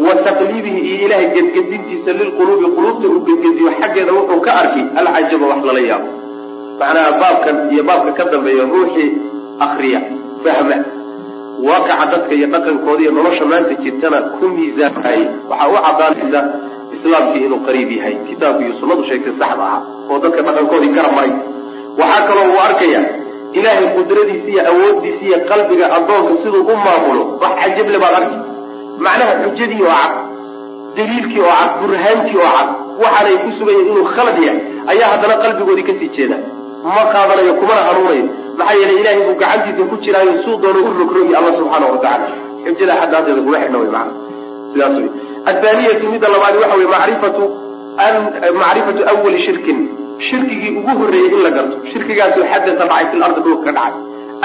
wa taqliibihi iyo ilahay gedgedintiisa lilquluubi quluubta uu gedgediyo xaggeeda wuxuu ka arkay alcajaba wax lala yaabo. Macnaha baabkan iyo baabka ka dambeeya ruuxii akriya fahma. Waaqaca dadka iyo dhaqankooda iyo nolosha maanta jirtana ku miisaanayay waxaa u caddaanaysa islaamkii inuu qariib yahay. Kitaabku iyo sunnadu sheegtay saxda aha oo dadka dhaqankoodii garab maray waxaa kaloo uu arkaya ilaahay qudradiisa iyo awooddiisa iyo qalbiga addoonka siduu u maamulo. Wax cajable baad arki macnaha xujadii oo cad daliilkii oo cad burhaantii oo cad waxaanay ku sugayeen inuu khalad yahay ayaa haddana qalbigoodii ka sii jeeda. Ma qaadanayo kumana hanuunayo. Maxaa yeelay ilahay buu gacantiisa ku jiraayo suu doono u rogrogi alla subxaana watacala xujada xadaadeeda kuma xidhna wey maana sidaas wey athaaniyatu midda labaad waxa wey macrifatu macrifatu awali shirkin. Shirkigii ugu horreeyey in la garto. Shirkigaasoo xadata dhacay fil ardi dhulka ka dhacay.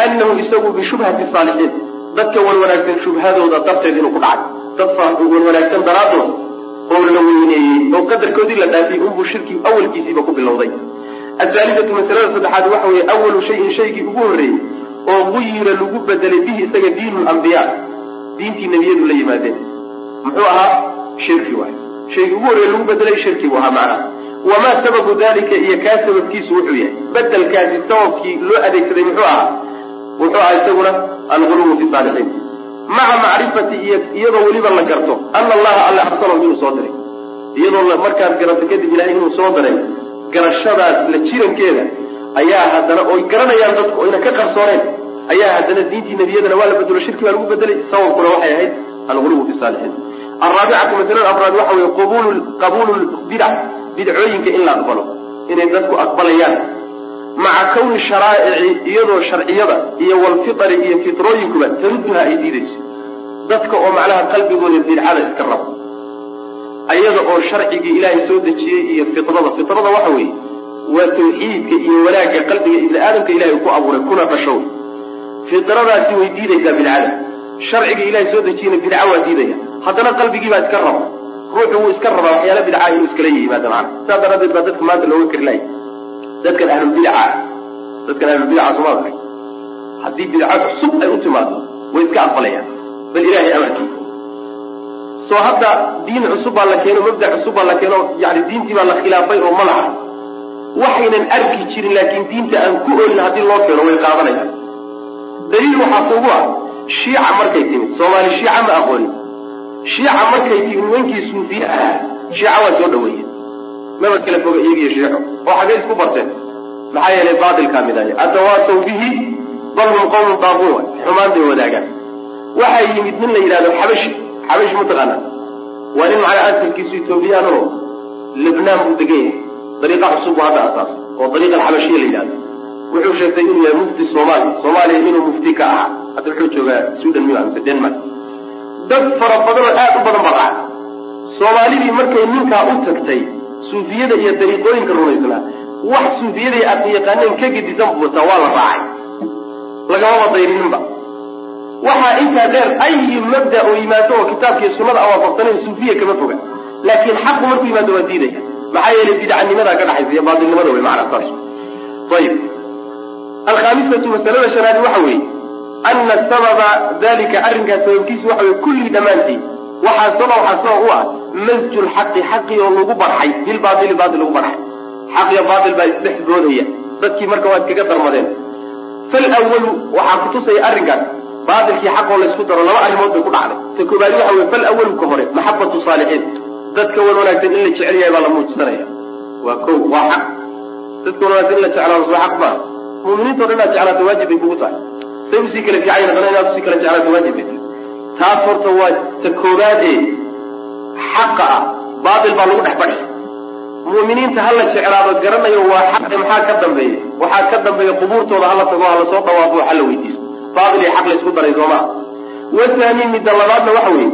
Annahu isagu bishubhati saalixiin dadka wanwanaagsan shubhadooda darteed inuu ku dhacay. Dad wanwanaagsan daraadood oo la weyneeyey oo qadarkoodii la dhaafiyey unbuu shirki awalkiisiiba ku bilowday. Athaalidatu masalada saddexaad waxa weeye awalu shayin shaygii ugu horreeyey oo guyira lagu bedelay bihi isaga diinu lambiyaa diintii nebiyadu la yimaadeen. Muxuu ahaa? Shirki waay shaygii ugu horreeye lagu bedelay shirki buu ahaa macnaha wamaa sababu dalika iyo kaa sababkiisu wuxuu yahay. Bedelkaasi sababkii loo adeegsaday muxuu ahaa wuxuu ahaa isaguna alguluwu fi saalixiin maca macrifati iyadoo weliba la garto ana allaha alle arsalahu inuu soo diray. Iyadoo markaad garato kadib ilahay inuu soo diray garashadaas la jirankeeda ayaa haddana oy garanayaan dadku oyna ka qarsooneen. Ayaa haddana diintii nebiyadana waa la bedelo shirki baa lagu bedelay sababkuna waxay ahayd alguluwu fi saalixiin alraabicatu masalada afraad waxa weye qabulu qabuulu bidac bidcooyinka in la aqbalo inay dadku aqbalayaan maca kawni sharaa'ici iyadoo sharciyada iyo walfitari iyo fitrooyinkuba taruduha ay diidayso. Dadka oo macnaha qalbigooda bidcada iska rabo. Ayada oo sharcigii ilaahay soo dejiyey iyo fitrada fitrada waxa weeye waa tawxiidka iyo wanaagga qalbiga ibni aadamka ilahay ku abuuray kuna dhashow fitradaasi way diidaysaa bidcada sharciga ilahay soo dejiyeyna bidca waa diidaya. Haddana qalbigii baa iska raba ruuxu wuu iska rabaa waxyaala bidcaa inuu iskala yimaado macana saas daraaddeed baa dadka maanta looga kari lahay dadkan ahlulbidaca dadkan ahlulbidaca somaa ahay haddii bidca cusub ay u timaado way iska aqbalayaan. Bal ilaahay amarkii soo hadda diin cusub baa la keeno mabda cusub baa la keeno yani diintii baa la khilaafay oo malaha waxaynan arki jirin laakiin diinta aan ku olin haddii loo keeno way qaadanayaan. Daliil waxaa kugu ah shiica markay timid soomaali shiica ma aqoonin. Shiica markay timid nimankii suufiye ah shiica waa soo dhaweeyeen maba kala foga iyagiyo shiico oo xaggay isku barteen. Maxaa yeelay baatilkaa midaaya atawaasaw bihi bal hum qawmun daaquun way xumaan bay wadaagaan. Waxaa yimid nin la yidhahdo xabashi. Xabashi mataqaana waa nin macnaa asalkiisu etoobiyaan oo buu degan yahay dariiqa cusub buu hadda asaas. Oo dariiqa alxabashiya la yidhahdo wuxuu sheegtay inuu yahay mufti soomaaliya soomaaliya inuu mufti ka ahaa. Hadda wuxuu joogaa sweden miya mise denmark. Dad fara badan oo u badan baa dhaca soomaalidii markay ninkaa u tagtay suufiyada iyo dariiqooyinka rumaysnaa. Wax suufiyada aad yaqaaneen ka gedisan buu wataa waa la raacay. Lagamaba dayrininba waxaa intaa dheer ayi mabda oo yimaado oo kitaabkiiyo sunnada aan waafaqsanayn suufiya kama foga. Laakiin xaqu markuu yimaado waa diidaya maxaa yeelay bidcanimadaa ka dhaxaysa iyo baatilnimada wey macnaa saas ayib alkhaamisatu masalada shanaadi waxa weeye ana sababa dalika arrinkaas sababkiisu waxa weye kulli dhammaantii waxaa sabab waxaa sabab u ah masju lxaqi xaqi oo lagu barxay. Bilbaatili baatil lagu barxay. Xaq iyo baatil baa isdhex boodaya dadkii marka waa iskaga darmadeen. Falwalu waxaa kutusaya arrinkaas baatilkii xaqoo laysku daro laba arrimood bay ku dhacday. Ta koobaadi waxa weye falwalu ka hore maxabatu saalixiin. Dadka wan wanaagsan in la jecel yahay baa la muujisanaya waa ko waa xaq. Dadka wan wanaagsan in la jeclaado soo xaq maa muminiinto dhan inaad jeclaato waajib bay kugu tahay. Say u sii kala fiican yaqana inaad u sii kala jeclaato waajib bay tahay. Taas horta waa ta koobaad ee xaqa ah baatil baa lagu dhex badhay mu'miniinta hala jeclaado garanayo waa xaqe maxaa ka dambeeya waxaa ka dambeeya qubuurtooda hala tago hala soo dhawaafo hala weydiisto. Baatil iyo xaq la isku daray soomaa. Wathani midda labaadna waxa weeye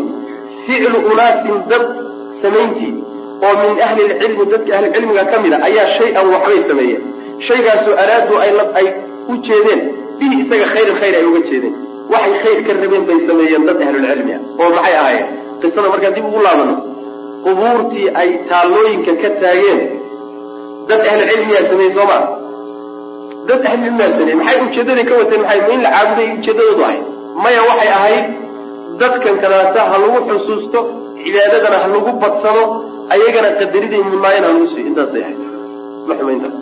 ficlu unaasin dad samayntii oo min ahli lcilmi dadka ahlicilmiga ka mid a ayaa shay-an waxbay sameeyeen. Shaygaasoo araadu ay u jeedeen bihi isaga khayran khayr ay uga jeedeen. Waxay khayr ka rabeen bay sameeyeen dad ahlulcilmi ah oo maxay ahaayeen qisada markaan dib ugu laabano qubuurtii ay taallooyinka ka taageen. Dad ahlucilmiyaa sameeyey soo maa dad ahlucilmiyaa sameeyey. Maxay ujeedaday ka wateen maxay in la caabuday ujeedadoodu ahayd? Maya waxay ahayd dadkan kadaata ha lagu xusuusto cibaadadana ha lagu badsado ayagana qadariday mudnaayeen ha lagu siiyo intaasay ahayd. Ma xuma intaas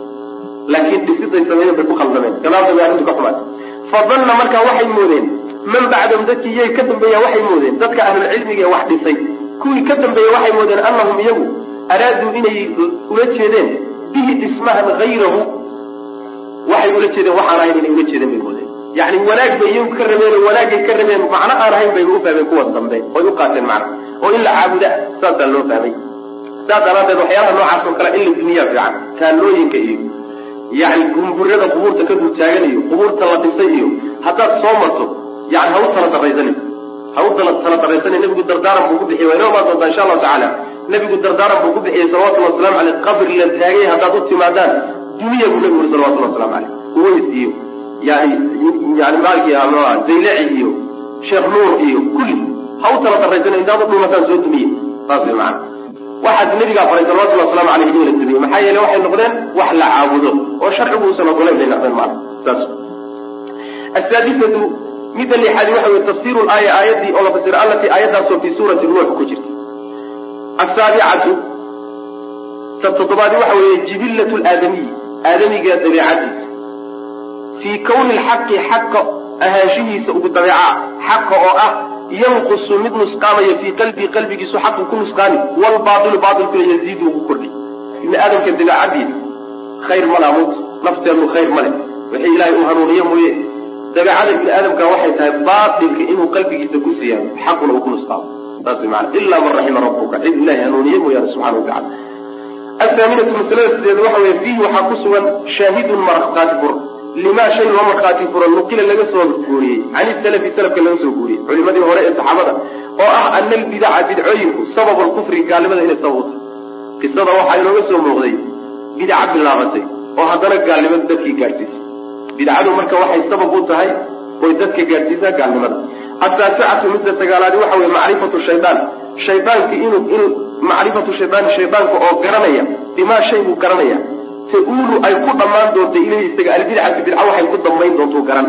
laakiin dhisiday sameeyeen bay ku khaldameen. Gadaal bay arrintu ka xumaatay. Fadanna markaa waxay moodeen man bacdahum dadkii iyay ka dambeeya waxay moodeen. Dadka ahlulcilmiga ee wax dhisay. Kuwii ka dambeeya waxay moodeen annahum iyagu araaduu inay ula jeedeen bihi dhismahan hayrahu waxay ula jeedeen waxaan ahayn inay ula jeedeen bay moodeen. Yani wanaag bay iyagu ka rabeen wanaagay ka rabeen macno aan ahayn bayba u fahmeen kuwa dambe. Oy u qaateen macna oo in la caabuda saasaa loo fahmay. Saas daraaddeed waxyaalaha noocaas oo kale in la duniyaa fiican. Taallooyinka iyo yani gumburada qubuurta ka dultaagan iyo qubuurta la dhisay iyo haddaad soo marto yani ha u tala daraysanin ha u tala daraysanin nebigu dardaaran buu ku bixiy waa inoo imaan doontaa insha allahu tacaala nebigu dardaaran buu ku bixiyey salawatullhi waslamu caleyh qabri la taagay haddaad u timaadaan duniya buu nebigu uri salawatullhi waslamu caleyh uways iyo yani yani maalkii zayleci iyo sheekh nuur iyo kulli ha u tala daraysana intaad u dhumataan soo dumiye saas way macana waxaad nabigaa faray salawatullhi waslamu caleyh in la dumiye maxaa yeele waxay noqdeen wax la caabudo oo sharcigu uusan ogolayn bay noqdeen maana saas midda lixaadi waxa weye tafsiru laaya aayadii oo la fasiro allatii aayadaasoo fii suurati nuux ku jirta asaabicatu ta toddobaadi waxa weeye jibillatu laadamiyi aadamiga dabeecadiisa fii kawni lxaqi xaqa ahaanshihiisa ugu dabeeca xaqa oo ah yanqusu mid nusqaamaya fii qalbii qalbigiisu xaqu ku nusqaami wlbaailu baailkuna yaziidu ugu kordhi. Ibni aadamka dabeecadiisa khayr ma mut nafteenu khayr ma wixii ilaahay u hanuuniye mooye dabeecada ibni aadamka waxay tahay baatilka inuu qalbigiisa ku siyaado xaquna uu ku nusqaamo saas mana ilaa man raxima rabbuka cid ilahay hanuuniye mooyaane subxana wa athaaminatu masalada sideed waxa weye fiihi waxaa ku sugan shaahidun markhaati fur limaa shay loo markhaati furo nuqila laga soo guuriyey can isalafi salafka laga soo guuriyey culimadii hore ee saxaabada oo ah ana albidaca bidcooyinku sababu lkufri gaalnimada inay sabab u qisada waxaa inooga soo muuqday bidca bilaabatay oo haddana gaalnimada dadkii gaadhsiisay bidcadu marka waxay sabab u tahay oy dadka gaadhsiisaa gaalnimada ataasicatu midda sagaalaadi waxa weye macrifatu shaydaan shaydaanki inuu in macrifatu shaydaani shaydaanka oo garanaya bimaa shay buu garanaya. Ta-uulu ay ku dhammaan doonta ilayhi isaga albidcatu bidca waxay ku dambayn doontuu garan.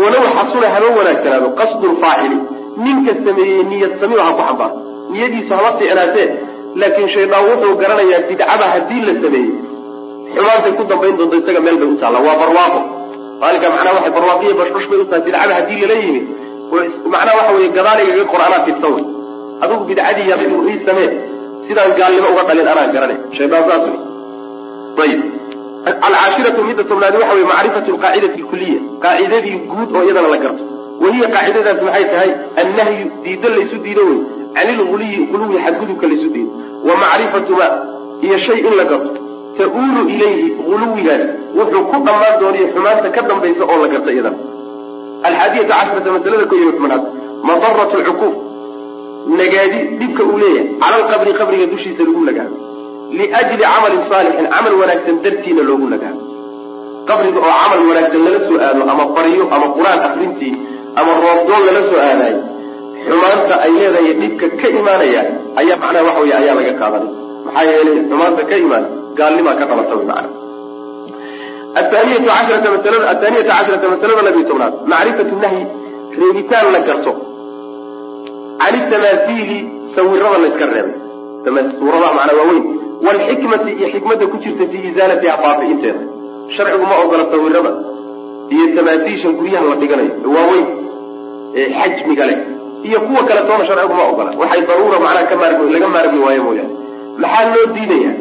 Walow xasuna haba wanaagsanaado qasdu lfaacili ninka sameeyey niyad samiba ha ku xambaaro niyadiisu hama fiicnaatee laakiin shaydaan wuxuu garanayaa bidcada haddii la sameeyey. Xumaantay ku dambayn doonto isaga meel bay u taalla waa barwaaqo maalinka macnaha waxay barwaaqiya bashbash bay u tahay bidcada haddii lala yimid macnaha waxa weye gadaaligagaga qor anaa tirsan. Wey adigu bidcadii yar ii samee sidaan gaalnimo uga dhalin anaa garanay shaydaan saas wey ayib alcaashiratu midda tobnaadi waxa weye macrifatu alqaacidati alkuliya qaacidadii guud oo iyadana la garto. Wahiya qaacidadaas maxay tahay? Annahyu diido laysu diido wey can ilguluyi guluwi xadgudubka laysu diido. Wa macrifatu ma iyo shay in la garto ta-uulu ilayhi guluwigaas wuxuu ku dhammaan dooniyo xumaanta ka dambaysa oo la garta iyadana alxaadiyata cashrata masalada ko iyo tobnaad. Madaratu lcuquuf nagaadi dhibka uu leeyahay. Cala alqabri qabriga dushiisa lagu nagaado liajli camalin saalixin camal wanaagsan dartiina loogu nagaado qabriga oo camal wanaagsan lala soo aado ama baryo ama qur'aan akrintii ama roobdoon lala soo aadayo xumaanta ay leedahay dhibka ka imaanaya ayaa macnaha waxa wey ayaa laga qaadanay. Maxaa yeelay xumaanta ka imaan gaalnimaa ka dhalata wy macana athaaniyatu cashrata masalada athaaniyata cashrata masalada labiyo tobnaad macrifatu nahyi reebitaan la garto. Can itamaasiili sawirada la reebay. Suuradaha macnaa waaweyn waalxikmati iyo xikmadda ku jirta fii isaalatiha baabi'inteeda sharcigu ma ogola sawirada iyo tamaasiisha guryaha la dhiganayo waaweyn ee xajmiga leh. Iyo kuwa kale toona sharcigu ogola waxay daruura macnaha ka maarmi laga maarmi waayo mooyaane. Maxaa loo diidayaa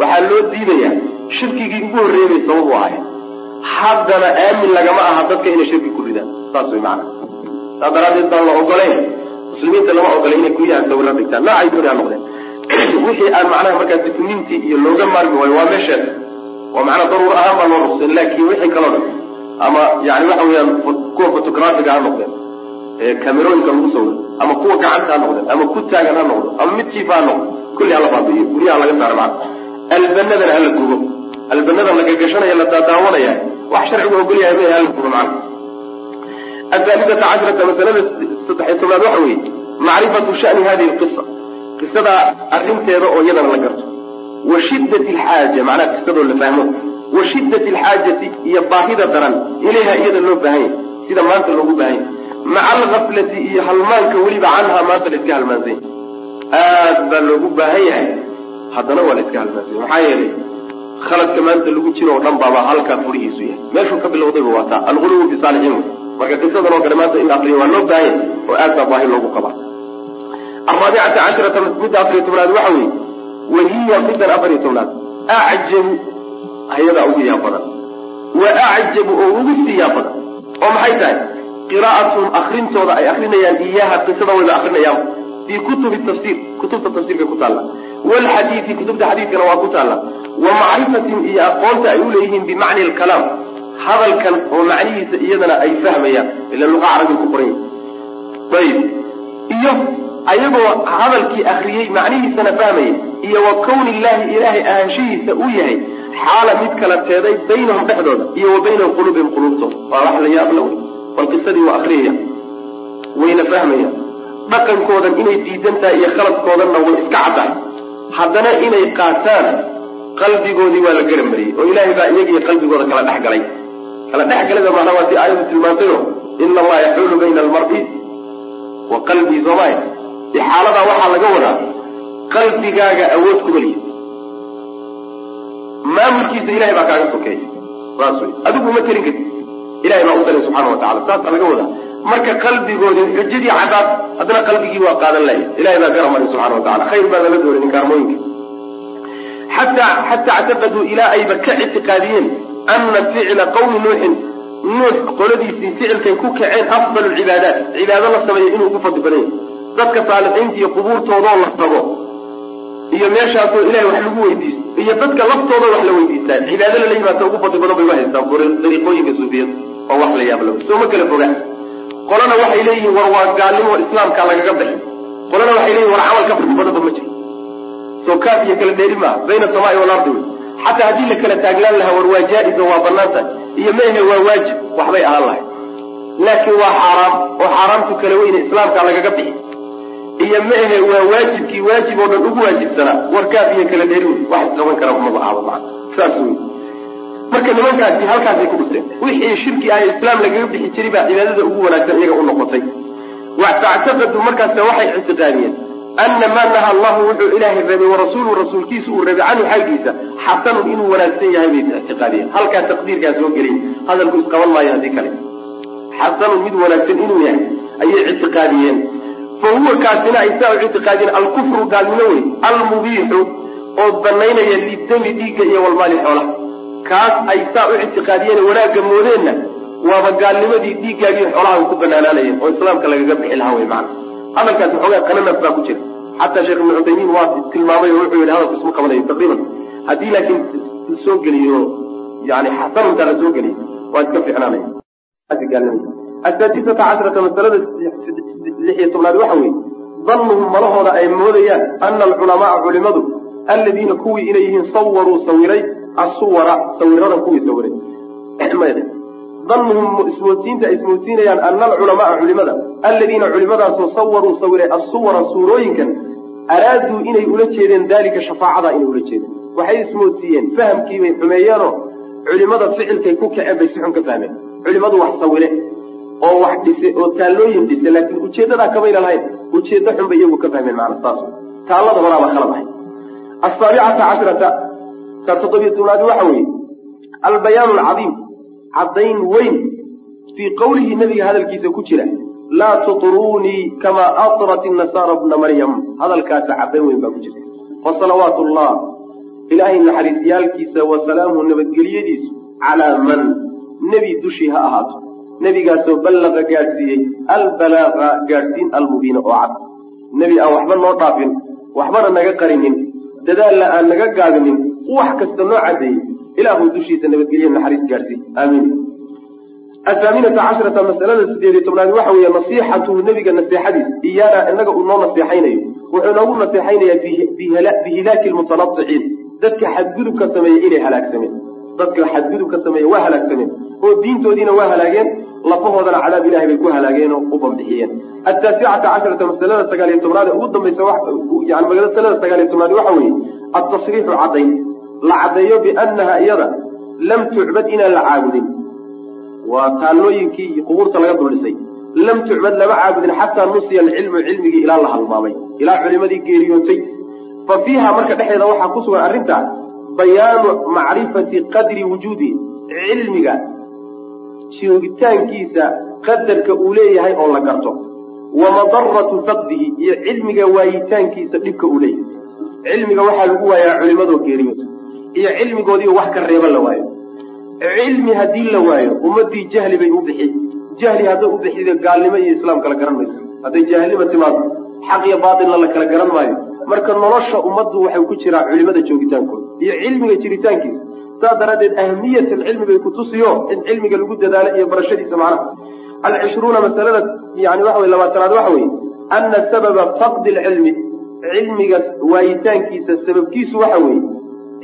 waxaa loo diidayaa shirkigii ugu horreeyay bay sabab u ahayd haddana aamin lagama aha dadka inay shirki ku ridaan. Saas way macana saas daraaddeed baan la ogolayn muslimiinta lama ogola inay guryaha sawirra dhigtaan. Noocay dooni ha noqdeen. Wixii aan macnaha markaas difniintii iyo looga maarmi waayo waa meesheeda oo macnaa daruur ahaan baa loo nuqseen laakiin wixii kaloo dhan ama yani waxa weeyaan kuwa photographiga ha noqdeen ee kamerooyinka lagu sawiro ama kuwa gacanta ha noqdeen ama ku taagan ha noqdo ama midkiiba ha noqdo kulli hala baabi'iyo guryaha laga saaro macna albanadana hala gubo. Albanada lagagashanaya la daadaawanaya wax sharcigu ogolyahay ma hala gubo macna. Athaalidata cashrata masalada saddexiy tobnaad waxa weeye macrifatu shani hadihi lqisa qisada arrinteeda oo iyadana la garto. Wa shiddat alxaaja macnaha qisadoo la fahmo. Wa shiddat alxaajati iyo baahida daran ilayha iyada loo baahan yahy sida maanta loogu baahan yahy maca algaflati iyo halmaanka weliba canhaa maanta la iska halmaansanya aad baa loogu baahan yahay haddana waa la iska halmaansanya maxaa yeelay khaladka maanta lagu jiro oo dhan baaba halkaa furihiisu yahay. Meeshuu ka bilowdayba waa taa. Alguluwu fi marka qisadan oo kale maanta in la waa loo baahan oo aad baa baahi loogu qabaa. Araabicata casharata midda afariyo tobnaad waxa weeye wahiya midan afariyo tobnaad. Acjabu ayadaa ugu yaa badan wa acjabu oo ugu sii yaa badan oo maxay tahay? Qiraa'atuhum akrintooda ay akrinayaan iyaha qisada wayba akrinayaan fii kutubi tafsiir. Kutubta tafsiirka ku taalla waalxadiidi kutubta xadiidkana waa ku taalla wa macrifatihim iyo aqoonta ay u leeyihiin bimacni alkalaam hadalkan oo macnihiisa iyadana ay fahmayaan ila luqa carabi ku qoran yahi ayib iyo ayagoo hadalkii akriyey macnihiisana fahmaya iyo wa kowni illaahi ilaahay ahaanshihiisa uu yahay xaala mid kala teeday baynahum dhexdooda iyo wa bayna quluubihim quluubtooda waa wax la yaab la wey bal qisadii waa akriyaya wayna fahmayaan dhaqankoodan inay diidan tahay iyo khaladkoodanna way iska caddahay haddana inay qaataan qalbigoodii waa la garamariyey oo ilaahay baa iyagiiyo qalbigooda kala dhex galay kala dhex galada macnaa waa si aayadu tilmaantayo ina allaha yaxuulu bayna almar'i wa qalbii soomaya xaaladaa waxaa laga wadaa qalbigaaga awood kuma lihi maamulkiisa ilahay baa kaaga sokeeya saas wey adigu ma telin karti ilahay baa u talay subxana wa tacala saasaa laga wadaa marka qalbigoodi xujadii cadaad haddana qalbigii waa qaadan laya ilahay baa gara maray subxana wa tacala khayr baa lala dooray ninkaarmooyinka xataa xataa actaqaduu ilaa ayba ka ictiqaadiyeen ana ficla qawmi nuuxin nuux qoladiisii ficilkay ku kaceen afdal cibaadaat. Cibaado la sameeya inuu ugu fadli badan yahy dadka saalixiinta iyo qubuurtoodoo la tago. Iyo meeshaasoo ilahay wax lagu weydiisto. Iyo dadka laftoodoo wax la weydiistaa. Cibaado lala yimaata ugu fadli badan bay u haystaan. Dariiqooyinka suufiyada oo wax la yaab la soo ma kala foga qolana waxay leeyihiin war waa gaalnimo islaamka lagaga bixi qolana waxay leeyihiin war camal ka badanba ma jiro soo kaaf iyo kala dheeri maaha bayna asamaai walardi wey. Xataa haddii la kala taaglaan lahaa war waa jaa-iso waa banaanta iyo maehe waa waajib waxbay ahaan lahay laakiin waa xaaraam oo xaaraamtu kala weyne islaamka lagaga bixi. Iyo maehe waa waajibkii waajib oo dhan ugu waajibsanaa war kaaf iyo kala dheeri wey. Wax isqaban kara umaba ahaba maa saas wey marka nimankaasi halkaasay ku dhusteen wixii shirki ah islaam lagaga bixi jiray baa cibaadada ugu wanaagsan iyaga u noqotay. Factaqaduu markaasa waxay ictiqaadiyeen. Ana maa naha allahu wuxuu ilaahay reebay warasuulu rasuulkiisu uu reebay canhu xaggiisa. Xasanun inuu wanaagsan yahay bay ictiqaadiyeen. Halkaa taqdiirkaa soo gelay hadalku isqaban maayo haddii kale. Xasanun mid wanaagsan inuu yahay ayay ictiqaadiyeen. Fa kaasina ay saa u ictiqaadiyeen alkufru gaalnimo wey almubiixu oo banaynaya lidami dhiigga iyo walmaali xoolaha kaas ay saa u ictiqaadiyeen wanaagga moodeenna waaba gaalnimadii dhiiggaagii xoolaha ku banaanaanayeen oo islaamka lagaga bixi lahaa wey macana hadalkaas waxoogaa qananaf baa ku jira. Xataa sheekh ibnu cuthaymiin waa tilmaamay oo wuxuu yidhi hadalku isma qabanayo taqriiban. Haddii laakiin la soo geliyo yani xasanuntaa la soo geliyo waa iska fiicnaanaya. Asaadisata cashrata masalada lix tobnaad waxa weeye dannuhum malahooda ay moodayaan ana alculamaaa culimadu aladiina kuwii inay yihiin sawaruu sawiray asuwara sawiradan kuwii sawiray dannuhum ismoodsiinta ay ismoodsiinayaan ana alculamaaa culimada aladiina culimadaasoo sawaruu sawiray assuwara suurooyinkan araaduu inay ula jeedeen daalika shafaacada inay ula jeedeen. Waxay ismoodsiiyeen fahamkiibay xumeeyeenoo culimada ficilkay ku kaceen bay si xun ka fahmeen. Culimadu wax sawire oo wax dhise oo taallooyin dhise laakiin ujeeddadaa kamayna lahayn ujeeddo xun bay iyagu ka fahmeen macana saas taallada horaabaa khalad ahay asaabicata cashrata ka toddobiyo tobnaadi waxa weeye albayaan alcadiim caddayn weyn fii qowlihi nabiga hadalkiisa ku jira laa tuطruunii kamaa atrat inasaara bna maryam. Hadalkaasa caddayn weyn baa ku jirta fasalawaatu llah ilaahay naxariisyaalkiisa wa salaamuhu nabadgelyadiisu calaa man? Nebi dushii ha ahaato. Nebigaasoo ballaqa gaadhsiiyey albalaaqa gaadhsiin almubiina oo cad. Nebi aan waxba noo dhaafin waxbana naga qarinin dadaalla aan naga gaabinin wax kasta noo caddeeyey ilaahu dushiisa nabadgelye naxariis gaadhsiiy aamiin. Athaaminata cashrata masalada sideed iyo tobnaad waxa weeye nasiixatuhu nebiga naseexadiis iyaana inaga uu noo naseexaynayo wuxuu noogu naseexaynayaa bihilaaki lmutanasiciin dadka xadgudubka sameeyey inay halaagsameen dadka xadgudubka sameeye waa halaagsameen oo diintoodiina waa halaageen lafahoodana cadaab ilahay bay ku halaageen oo u bambixiyeen ataasicata casharata masalada sagaal iyo tobnaad ugu dambaysa masalada sagaal iyo tobnaad waxa weeye altasriixu caddayn la caddeeyo biannaha iyada lam tucbad inaan la caabudin. Waa taallooyinkii iyo qubuurta laga duldhisay lam tucbad lama caabudin xataa nusiya alcilmu cilmigii ilaa la halmaamay. Ilaa culimadii geeriyootay fa fiiha marka dhexeeda waxaa ku sugan arrintaa bayaanu macrifati qadri wujuudi. Cilmiga joogitaankiisa qadarka uu leeyahay oo la garto. Wa madaratu faqdihi iyo cilmiga waayitaankiisa dhibka uu leeyahay. Cilmiga waxaa lagu waayaa culimadoo geeriyoota iyo cilmigoodiioo wax ka reeba la waayo. Cilmi haddii la waayo ummadii jahli bay u bixi. Jahli hadday u bixido gaalnimo iyo islaam kala garan mayso. Hadday jaahilnima timaado xaq iyo baatilna la kala garan maayo. Marka nolosha ummaddu waxay ku jiraa culimada joogitaankooda iyo cilmiga jiritaankiisa. Saas daraaddeed ahmiyat alcilmi bay kutusiyo in cilmiga lagu dadaalo iyo barashadiisa macnaha. Alcishruuna masalada yani waxa wey labaatanaad waxa weye ana sababa faqdi lcilmi cilmiga waayitaankiisa sababkiisu waxa weeye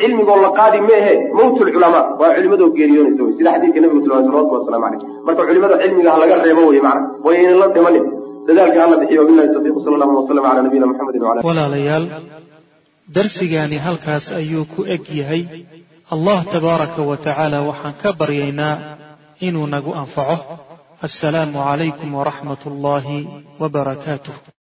cilmigoo la qaadi meehe mawt lculamaa waa culimadoo geeriyoonaysa wey sida xadiidka nabigu tilmaamay salawatullah waslamu caleyh marka culimada cilmiga ha laga reebo wey macana way aynan la dhimanin. Dadaalka hala bixiyo wabillahi tawfiiq sala allahu wasalam cala nabiyina muxamedin wala walaalayaal darsigaani halkaas ayuu ku eg yahay. Allah tabaaraka wa tacaala waxaan ka baryaynaa inuu nagu anfaco. Assalaamu calaykum waraxmat ullaahi wabarakaatuh